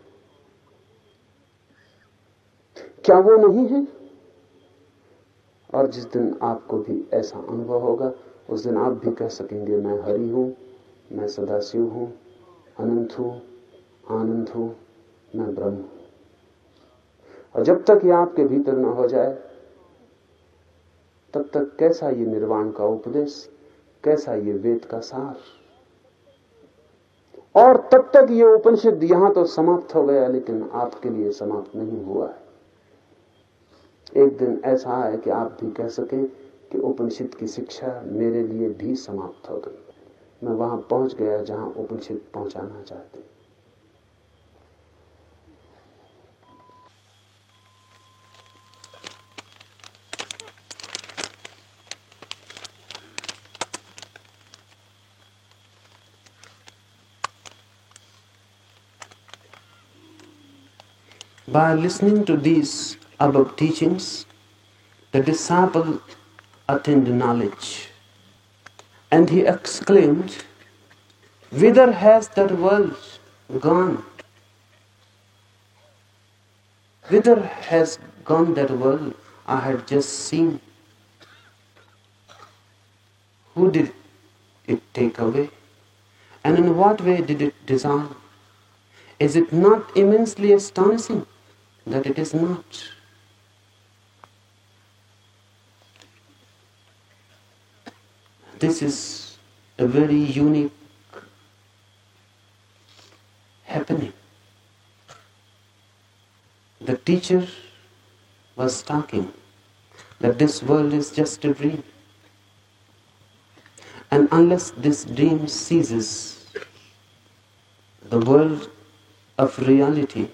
क्या वो नहीं है? और जिस दिन आपको भी ऐसा अनुभव होगा, उस दिन आप भी कह सकेंगे, मैं हरि हूँ मैं सदाशिव हूँ, अनंत हूँ, आनंद हूँ, मैं ब्रह्म हूँ। और जब तक ये आपके भीतर न हो जाए, तब तक कैसा ये निर्वाण का उपदेश, कैसा ये वेद का सार? और तब तक ये उपनिषद यहाँ तो समाप्त हो गया, लेकिन आपके लिए समाप्त नहीं हुआ है। एक दिन ऐसा है कि आप भी कह सकें कि उपनिषद की शिक्षा मेरे लिए भी समाप्त हो गई। मैं वहाँ पहुँच गया जहाँ उपनिषद पहुंचाना चाहते By listening to these above teachings, the disciple attained knowledge. And he exclaimed, Whither has that world gone? Whither has gone that world I had just seen? Who did it take away? And in what way did it dissolve? Is it not immensely astonishing that it is not? This is a very unique happening. The teacher was talking that this world is just a dream. And unless this dream ceases, the world of reality,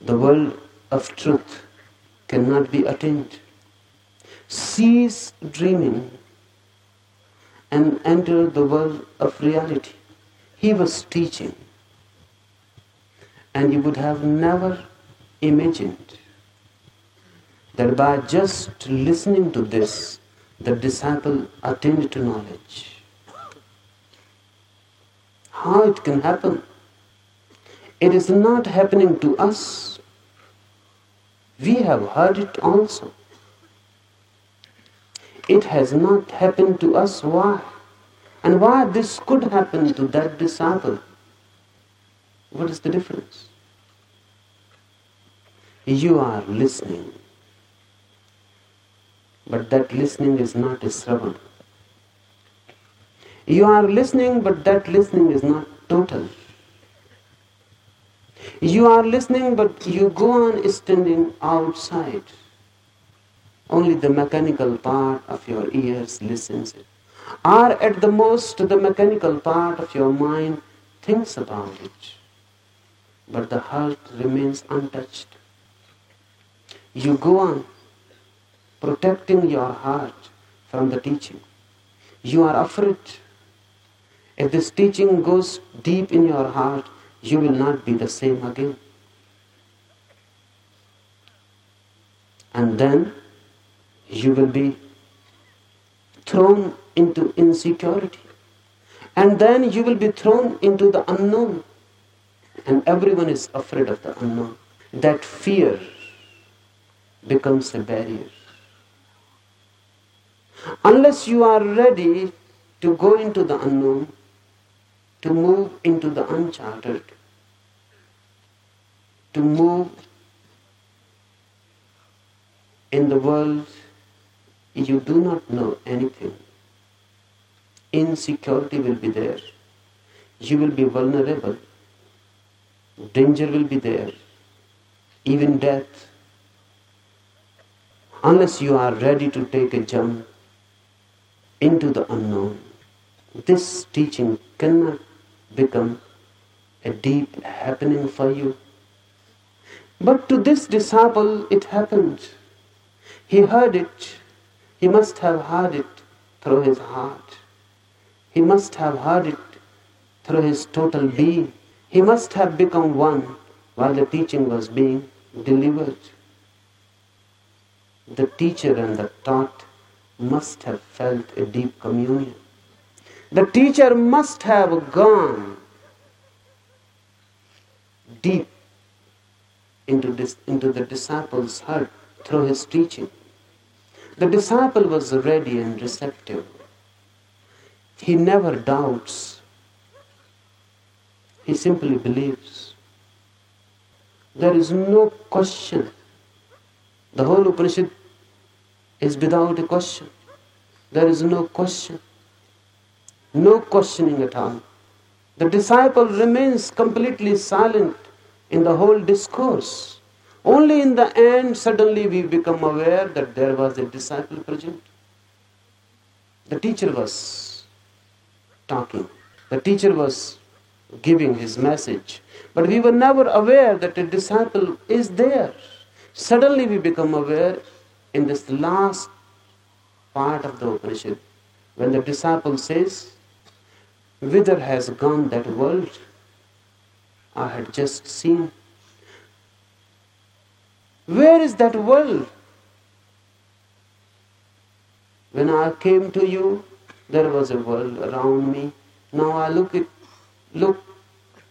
the world of truth cannot be attained. Cease dreaming and enter the world of reality. He was teaching, and you would have never imagined that by just listening to this, the disciple attained to knowledge. How it can happen? It is not happening to us. We have heard it also. It has not happened to us. Why? And why this could happen to that disciple? What is the difference? You are listening but that listening is not a Sravan. You are listening, but that listening is not total. You are listening, but you go on standing outside. Only the mechanical part of your ears listens it. Or at the most, the mechanical part of your mind thinks about it. But the heart remains untouched. You go on protecting your heart from the teaching. You are afraid. If this teaching goes deep in your heart, you will not be the same again. And then you will be thrown into insecurity. And then you will be thrown into the unknown. And everyone is afraid of the unknown. That fear becomes a barrier. Unless you are ready to go into the unknown, to move into the uncharted, to move in the world you do not know anything. Insecurity will be there. You will be vulnerable. Danger will be there. Even death. Unless you are ready to take a jump into the unknown. This teaching cannot become a deep happening for you. But to this disciple it happened. He heard it. He must have heard it through his heart. He must have heard it through his total being. He must have become one while the teaching was being delivered. The teacher and the taught must have felt a deep communion. The teacher must have gone deep into, this, into the disciple's heart through his teaching. The disciple was ready and receptive. He never doubts. He simply believes. There is no question. The whole Upanishad is without a question. There is no question. No questioning at all. The disciple remains completely silent in the whole discourse. Only in the end, suddenly we become aware that there was a disciple present. The teacher was talking, the teacher was giving his message, but we were never aware that a disciple is there. Suddenly we become aware in this last part of the Upanishad, when the disciple says, Whither has gone that world I had just seen? Where is that world? When I came to you, there was a world around me. Now I look it look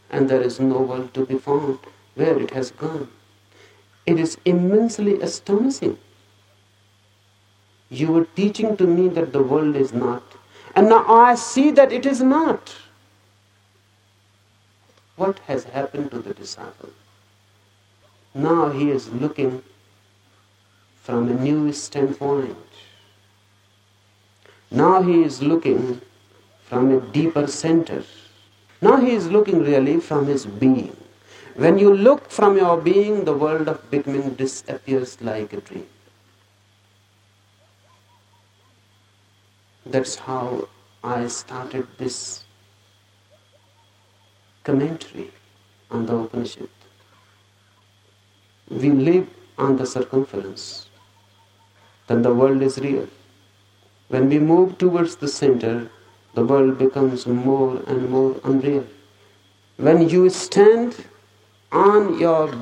and there is no world to be found. Where it has gone. It is immensely astonishing. You were teaching to me that the world is not. And now I see that it is not. What has happened to the disciple? Now he is looking from a new standpoint. Now he is looking from a deeper center. Now he is looking really from his being. When you look from your being, the world of becoming disappears like a dream. That's how I started this commentary on the Upanishad. We live on the circumference, then the world is real. When we move towards the center, the world becomes more and more unreal. When you stand on your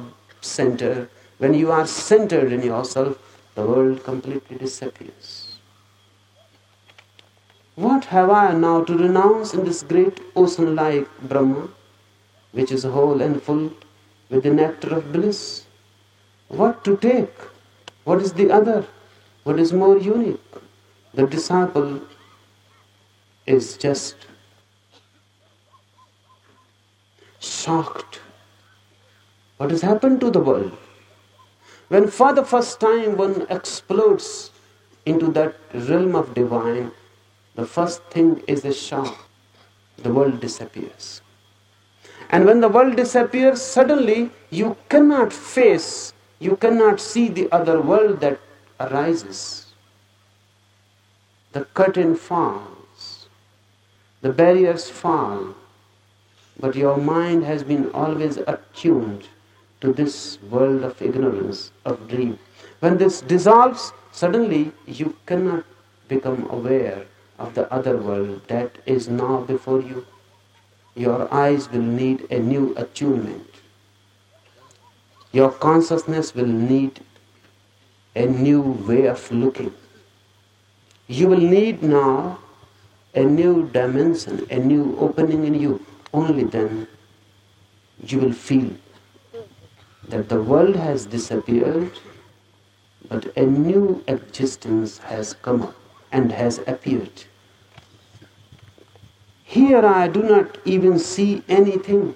center, when you are centered in yourself, the world completely disappears. What have I now to renounce in this great ocean like Brahma, which is whole and full with the nectar of bliss? What to take? What is the other? What is more unique? The disciple is just shocked. What has happened to the world? When for the first time one explodes into that realm of divine, the first thing is a shock. The world disappears. And when the world disappears, suddenly you cannot face, you cannot see the other world that arises. The curtain falls, the barriers fall, but your mind has been always attuned to this world of ignorance, of dream. When this dissolves, suddenly you cannot become aware of the other world that is now before you. Your eyes will need a new attunement. Your consciousness will need a new way of looking. You will need now a new dimension, a new opening in you. Only then you will feel that the world has disappeared, but a new existence has come up and has appeared. Here I do not even see anything.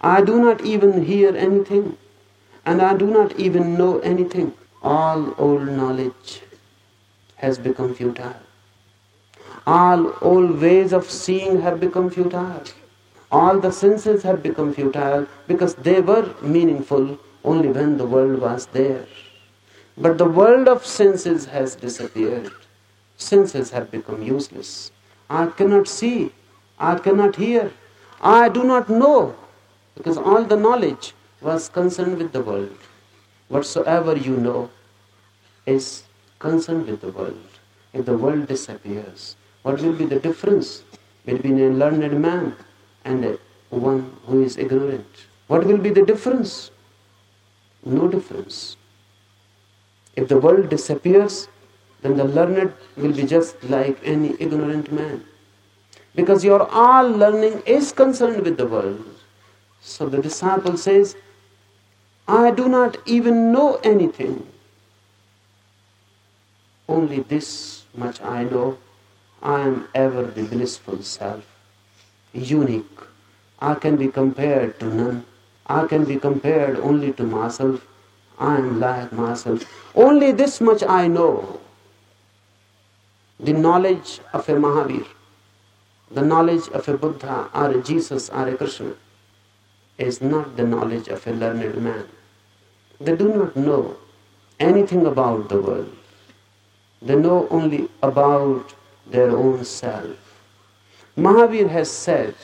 I do not even hear anything. And I do not even know anything. All old knowledge has become futile. All old ways of seeing have become futile. All the senses have become futile because they were meaningful only when the world was there. But the world of senses has disappeared. Senses have become useless. I cannot see, I cannot hear, I do not know, because all the knowledge was concerned with the world. Whatsoever you know is concerned with the world. If the world disappears, what will be the difference between a learned man and one who is ignorant? What will be the difference? No difference. If the world disappears, then the learned will be just like any ignorant man. Because your all learning is concerned with the world. So the disciple says, I do not even know anything. Only this much I know. I am ever the blissful self, unique. I can be compared to none. I can be compared only to myself. I am like myself. Only this much I know the knowledge of a Mahavir, the knowledge of a Buddha or a Jesus or a Krishna is not the knowledge of a learned man. They do not know anything about the world. They know only about their own self. Mahavir has said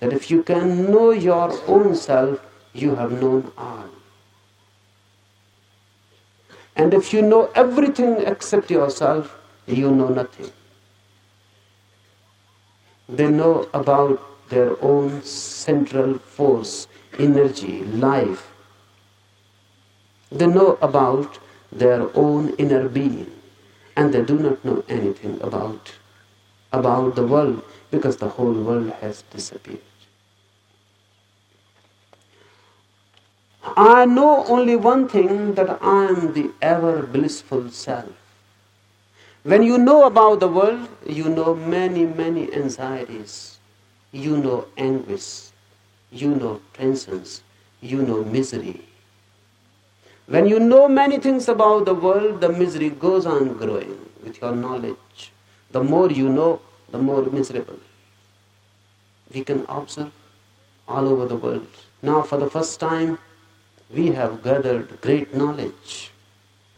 that if you can know your own self, you have known all. And if you know everything except yourself, you know nothing. They know about their own central force, energy, life. They know about their own inner being and they do not know anything about about the world because the whole world has disappeared. I know only one thing that I am the ever blissful self. When you know about the world, you know many, many anxieties. You know anguish. You know tensions. You know misery. When you know many things about the world, the misery goes on growing. with your knowledge. The more you know, the more miserable. We can observe all over the world. Now, for the first time, we have gathered great knowledge.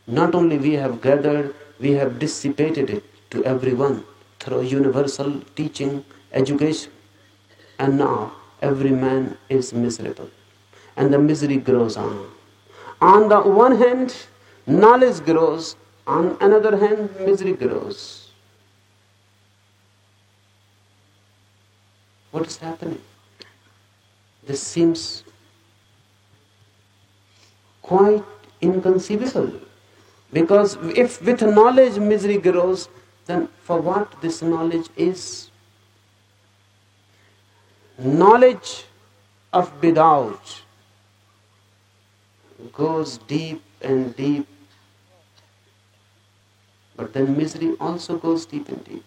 Not only we have gathered, we have dissipated it to everyone through universal teaching, education. And now every man is miserable. And the misery grows on. On the one hand, knowledge grows. On another hand, misery grows. What is happening? This seems quite inconceivable. Because if with knowledge misery grows, then for what this knowledge is? Knowledge of without goes deep and deep, but then misery also goes deep and deep.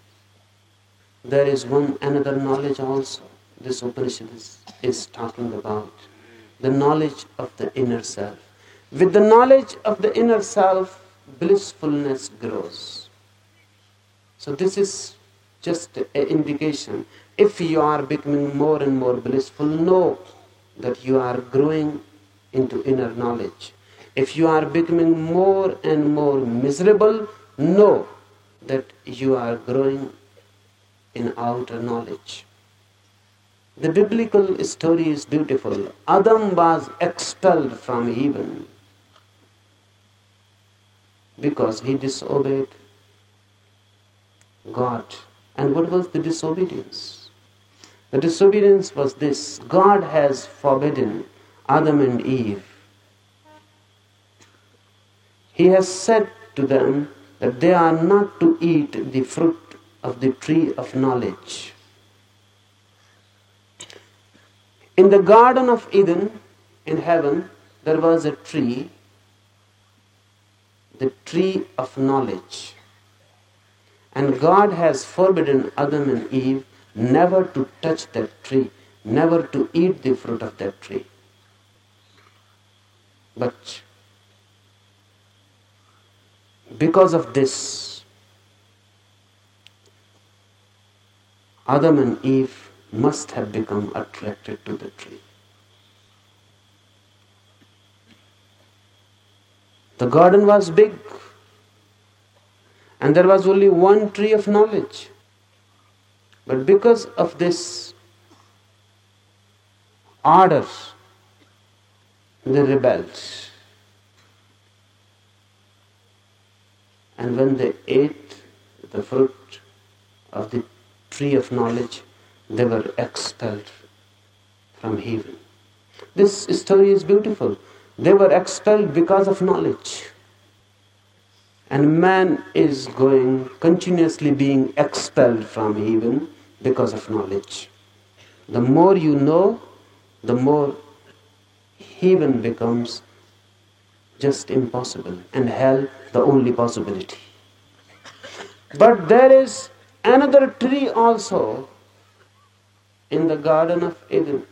There is one another knowledge also. This Upanishad is, is talking about the knowledge of the inner self. With the knowledge of the inner self, blissfulness grows. So, this is just an indication. If you are becoming more and more blissful, know that you are growing into inner knowledge. If you are becoming more and more miserable, know that you are growing in outer knowledge. The biblical story is beautiful. Adam was expelled from heaven because he disobeyed God. And what was the disobedience? The disobedience was this God has forbidden Adam and Eve. He has said to them that they are not to eat the fruit of the tree of knowledge. In the Garden of Eden in heaven, there was a tree the tree of knowledge. And God has forbidden Adam and Eve never to touch that tree, never to eat the fruit of that tree. But because of this, Adam and Eve must have become attracted to the tree. The garden was big, and there was only one tree of knowledge. But because of this order, they rebelled. And when they ate the fruit of the tree of knowledge, they were expelled from heaven. This story is beautiful. They were expelled because of knowledge. And man is going continuously being expelled from heaven because of knowledge. The more you know, the more heaven becomes just impossible and hell the only possibility. But there is another tree also in the Garden of Eden.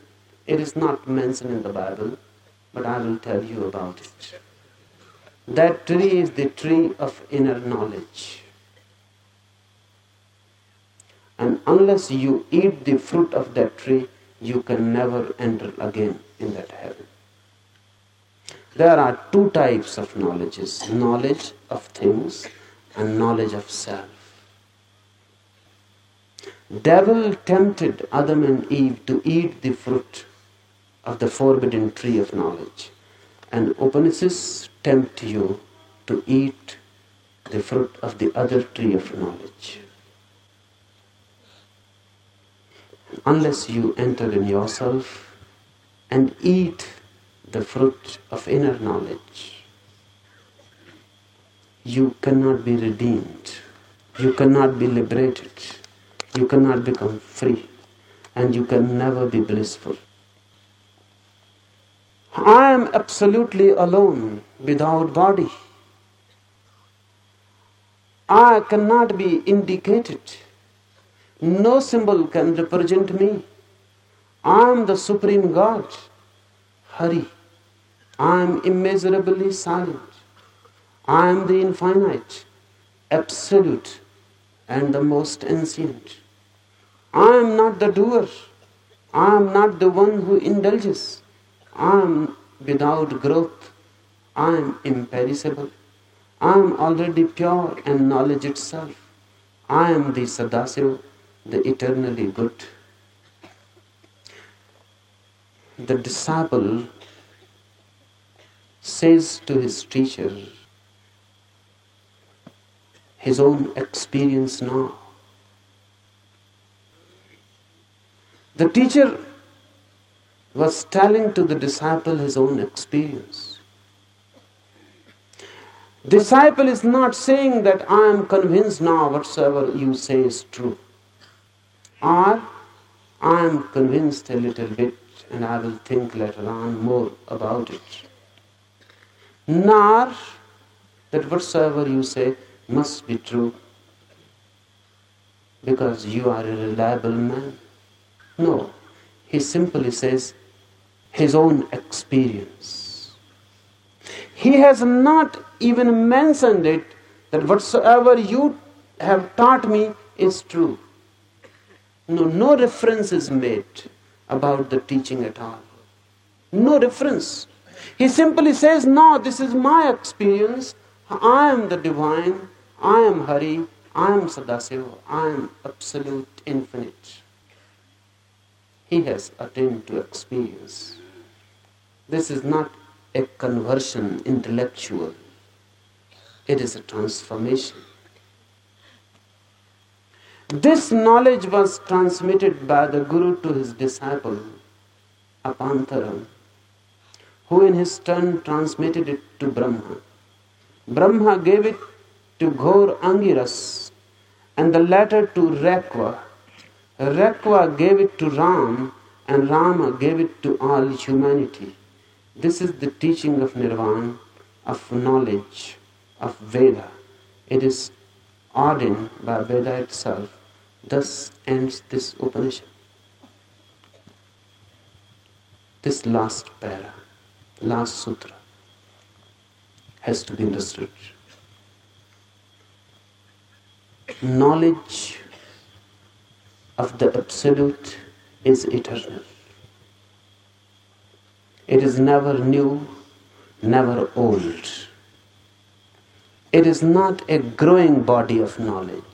It is not mentioned in the Bible but I will tell you about it. That tree is the tree of inner knowledge. And unless you eat the fruit of that tree, you can never enter again in that heaven. There are two types of knowledges knowledge of things and knowledge of self. Devil tempted Adam and Eve to eat the fruit of the forbidden tree of knowledge. And Upanishads tempt you to eat the fruit of the other tree of knowledge. Unless you enter in yourself and eat the fruit of inner knowledge, you cannot be redeemed, you cannot be liberated, you cannot become free, and you can never be blissful. I am absolutely alone without body. I cannot be indicated. No symbol can represent me. I am the Supreme God, Hari. I am immeasurably silent. I am the infinite. absolute and the most ancient. I am not the doer. I am not the one who indulges. I am without growth. I am imperishable. I am already pure and knowledge itself. I am the Sadasiva, the eternally good. The disciple says to his teacher his own experience now. The teacher was telling to the disciple his own experience. Disciple is not saying that I am convinced now whatsoever you say is true. Or I am convinced a little bit and I will think later on more about it. Nor that whatsoever you say must be true because you are a reliable man. No, he simply says his own experience. He has not even mentioned it that whatsoever you have taught me is true. No, no reference is made about the teaching at all. No reference. He simply says, No, this is my experience. I am the divine. I am Hari. I am Sadasiva. I am absolute infinite. He has attained to experience. This is not a conversion intellectual, it is a transformation. This knowledge was transmitted by the Guru to his disciple, Apantaram, who in his turn transmitted it to Brahma. Brahma gave it to Ghor Angiras and the latter to Rakva. Rakva gave it to Ram and Rama gave it to all humanity. This is the teaching of Nirvana, of knowledge, of Veda. It is ordained by Veda itself Thus ends this Upanishad. This last para, last sutra, has to be understood. Knowledge of the Absolute is eternal. It is never new, never old. It is not a growing body of knowledge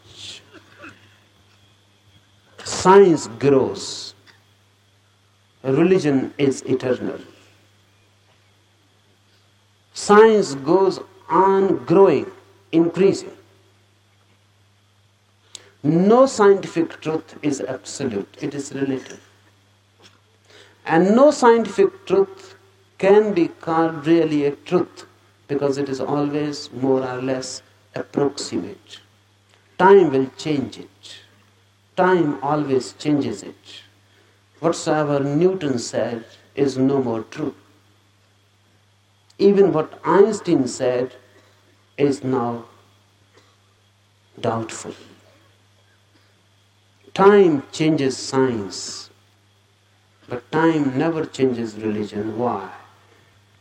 science grows, religion is eternal. Science goes on growing, increasing. No scientific truth is absolute, it is relative. And no scientific truth can be called really a truth because it is always more or less approximate. Time will change it. Time always changes it. Whatsoever Newton said is no more true. Even what Einstein said is now doubtful. Time changes science, but time never changes religion. Why?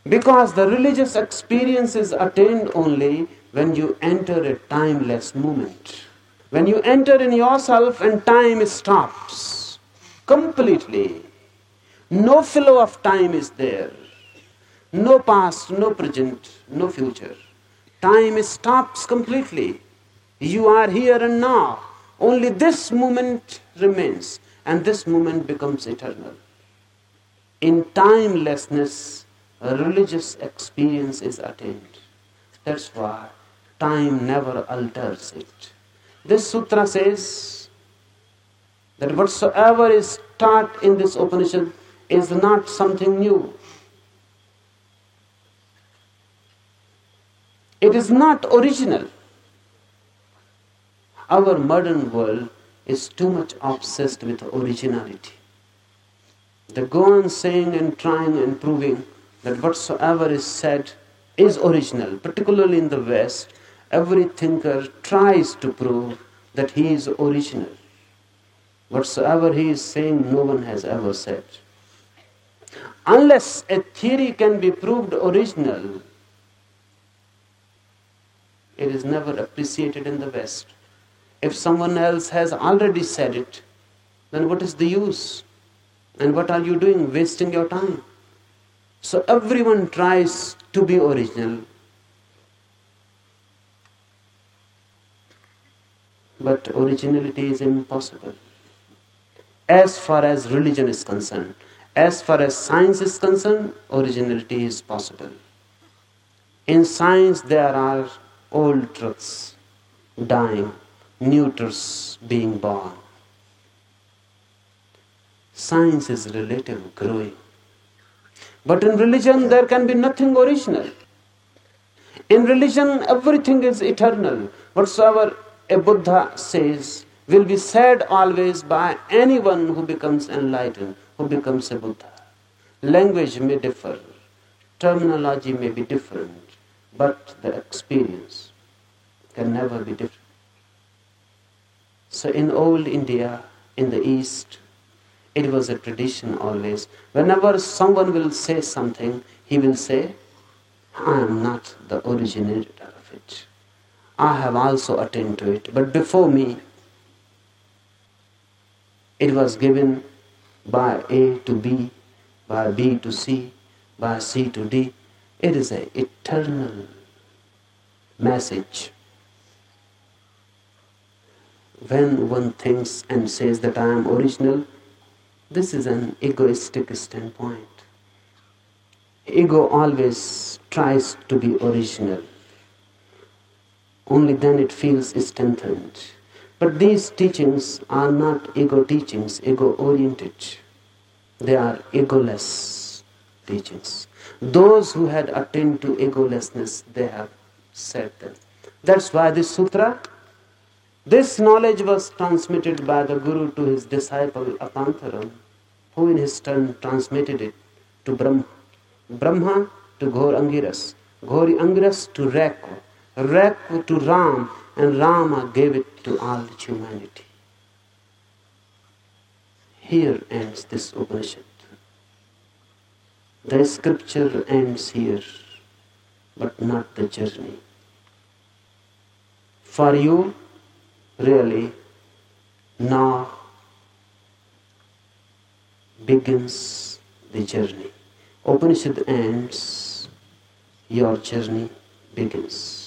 Because the religious experience is attained only when you enter a timeless moment. When you enter in yourself and time stops completely, no flow of time is there. No past, no present, no future. Time stops completely. You are here and now. Only this moment remains, and this moment becomes eternal. In timelessness, a religious experience is attained. That's why time never alters it. This sutra says that whatsoever is taught in this Upanishad is not something new. It is not original. Our modern world is too much obsessed with originality. They go on saying and trying and proving that whatsoever is said is original, particularly in the West, every thinker tries to prove that he is original. Whatsoever he is saying, no one has ever said. Unless a theory can be proved original, It is never appreciated in the West. If someone else has already said it, then what is the use? And what are you doing? Wasting your time. So everyone tries to be original. But originality is impossible. As far as religion is concerned, as far as science is concerned, originality is possible. In science, there are old truths dying, new truths being born. Science is relative, growing. But in religion, there can be nothing original. In religion, everything is eternal. Whatsoever a Buddha says will be said always by anyone who becomes enlightened, who becomes a Buddha. Language may differ, terminology may be different, but the experience can never be different. So in old India, in the East, it was a tradition always. Whenever someone will say something, he will say, I am not the originator of it. I have also attained to it. But before me, it was given by A to B, by B to C, by C to D. It is an eternal message. When one thinks and says that I am original, this is an egoistic standpoint. Ego always tries to be original. Only then it feels strengthened. But these teachings are not ego teachings, ego oriented. They are egoless teachings. Those who had attained to egolessness, they have said them. That's why this sutra, this knowledge was transmitted by the Guru to his disciple Apantaram, who in his turn transmitted it to Brahma. Brahma to Ghor Angiras, Ghori Angiras to Reku, Reku to Ram, and Rama gave it to all humanity. Here ends this Upanishad. The scripture ends here, but not the journey. For you, really, now begins the journey. Upanishad ends, your journey begins.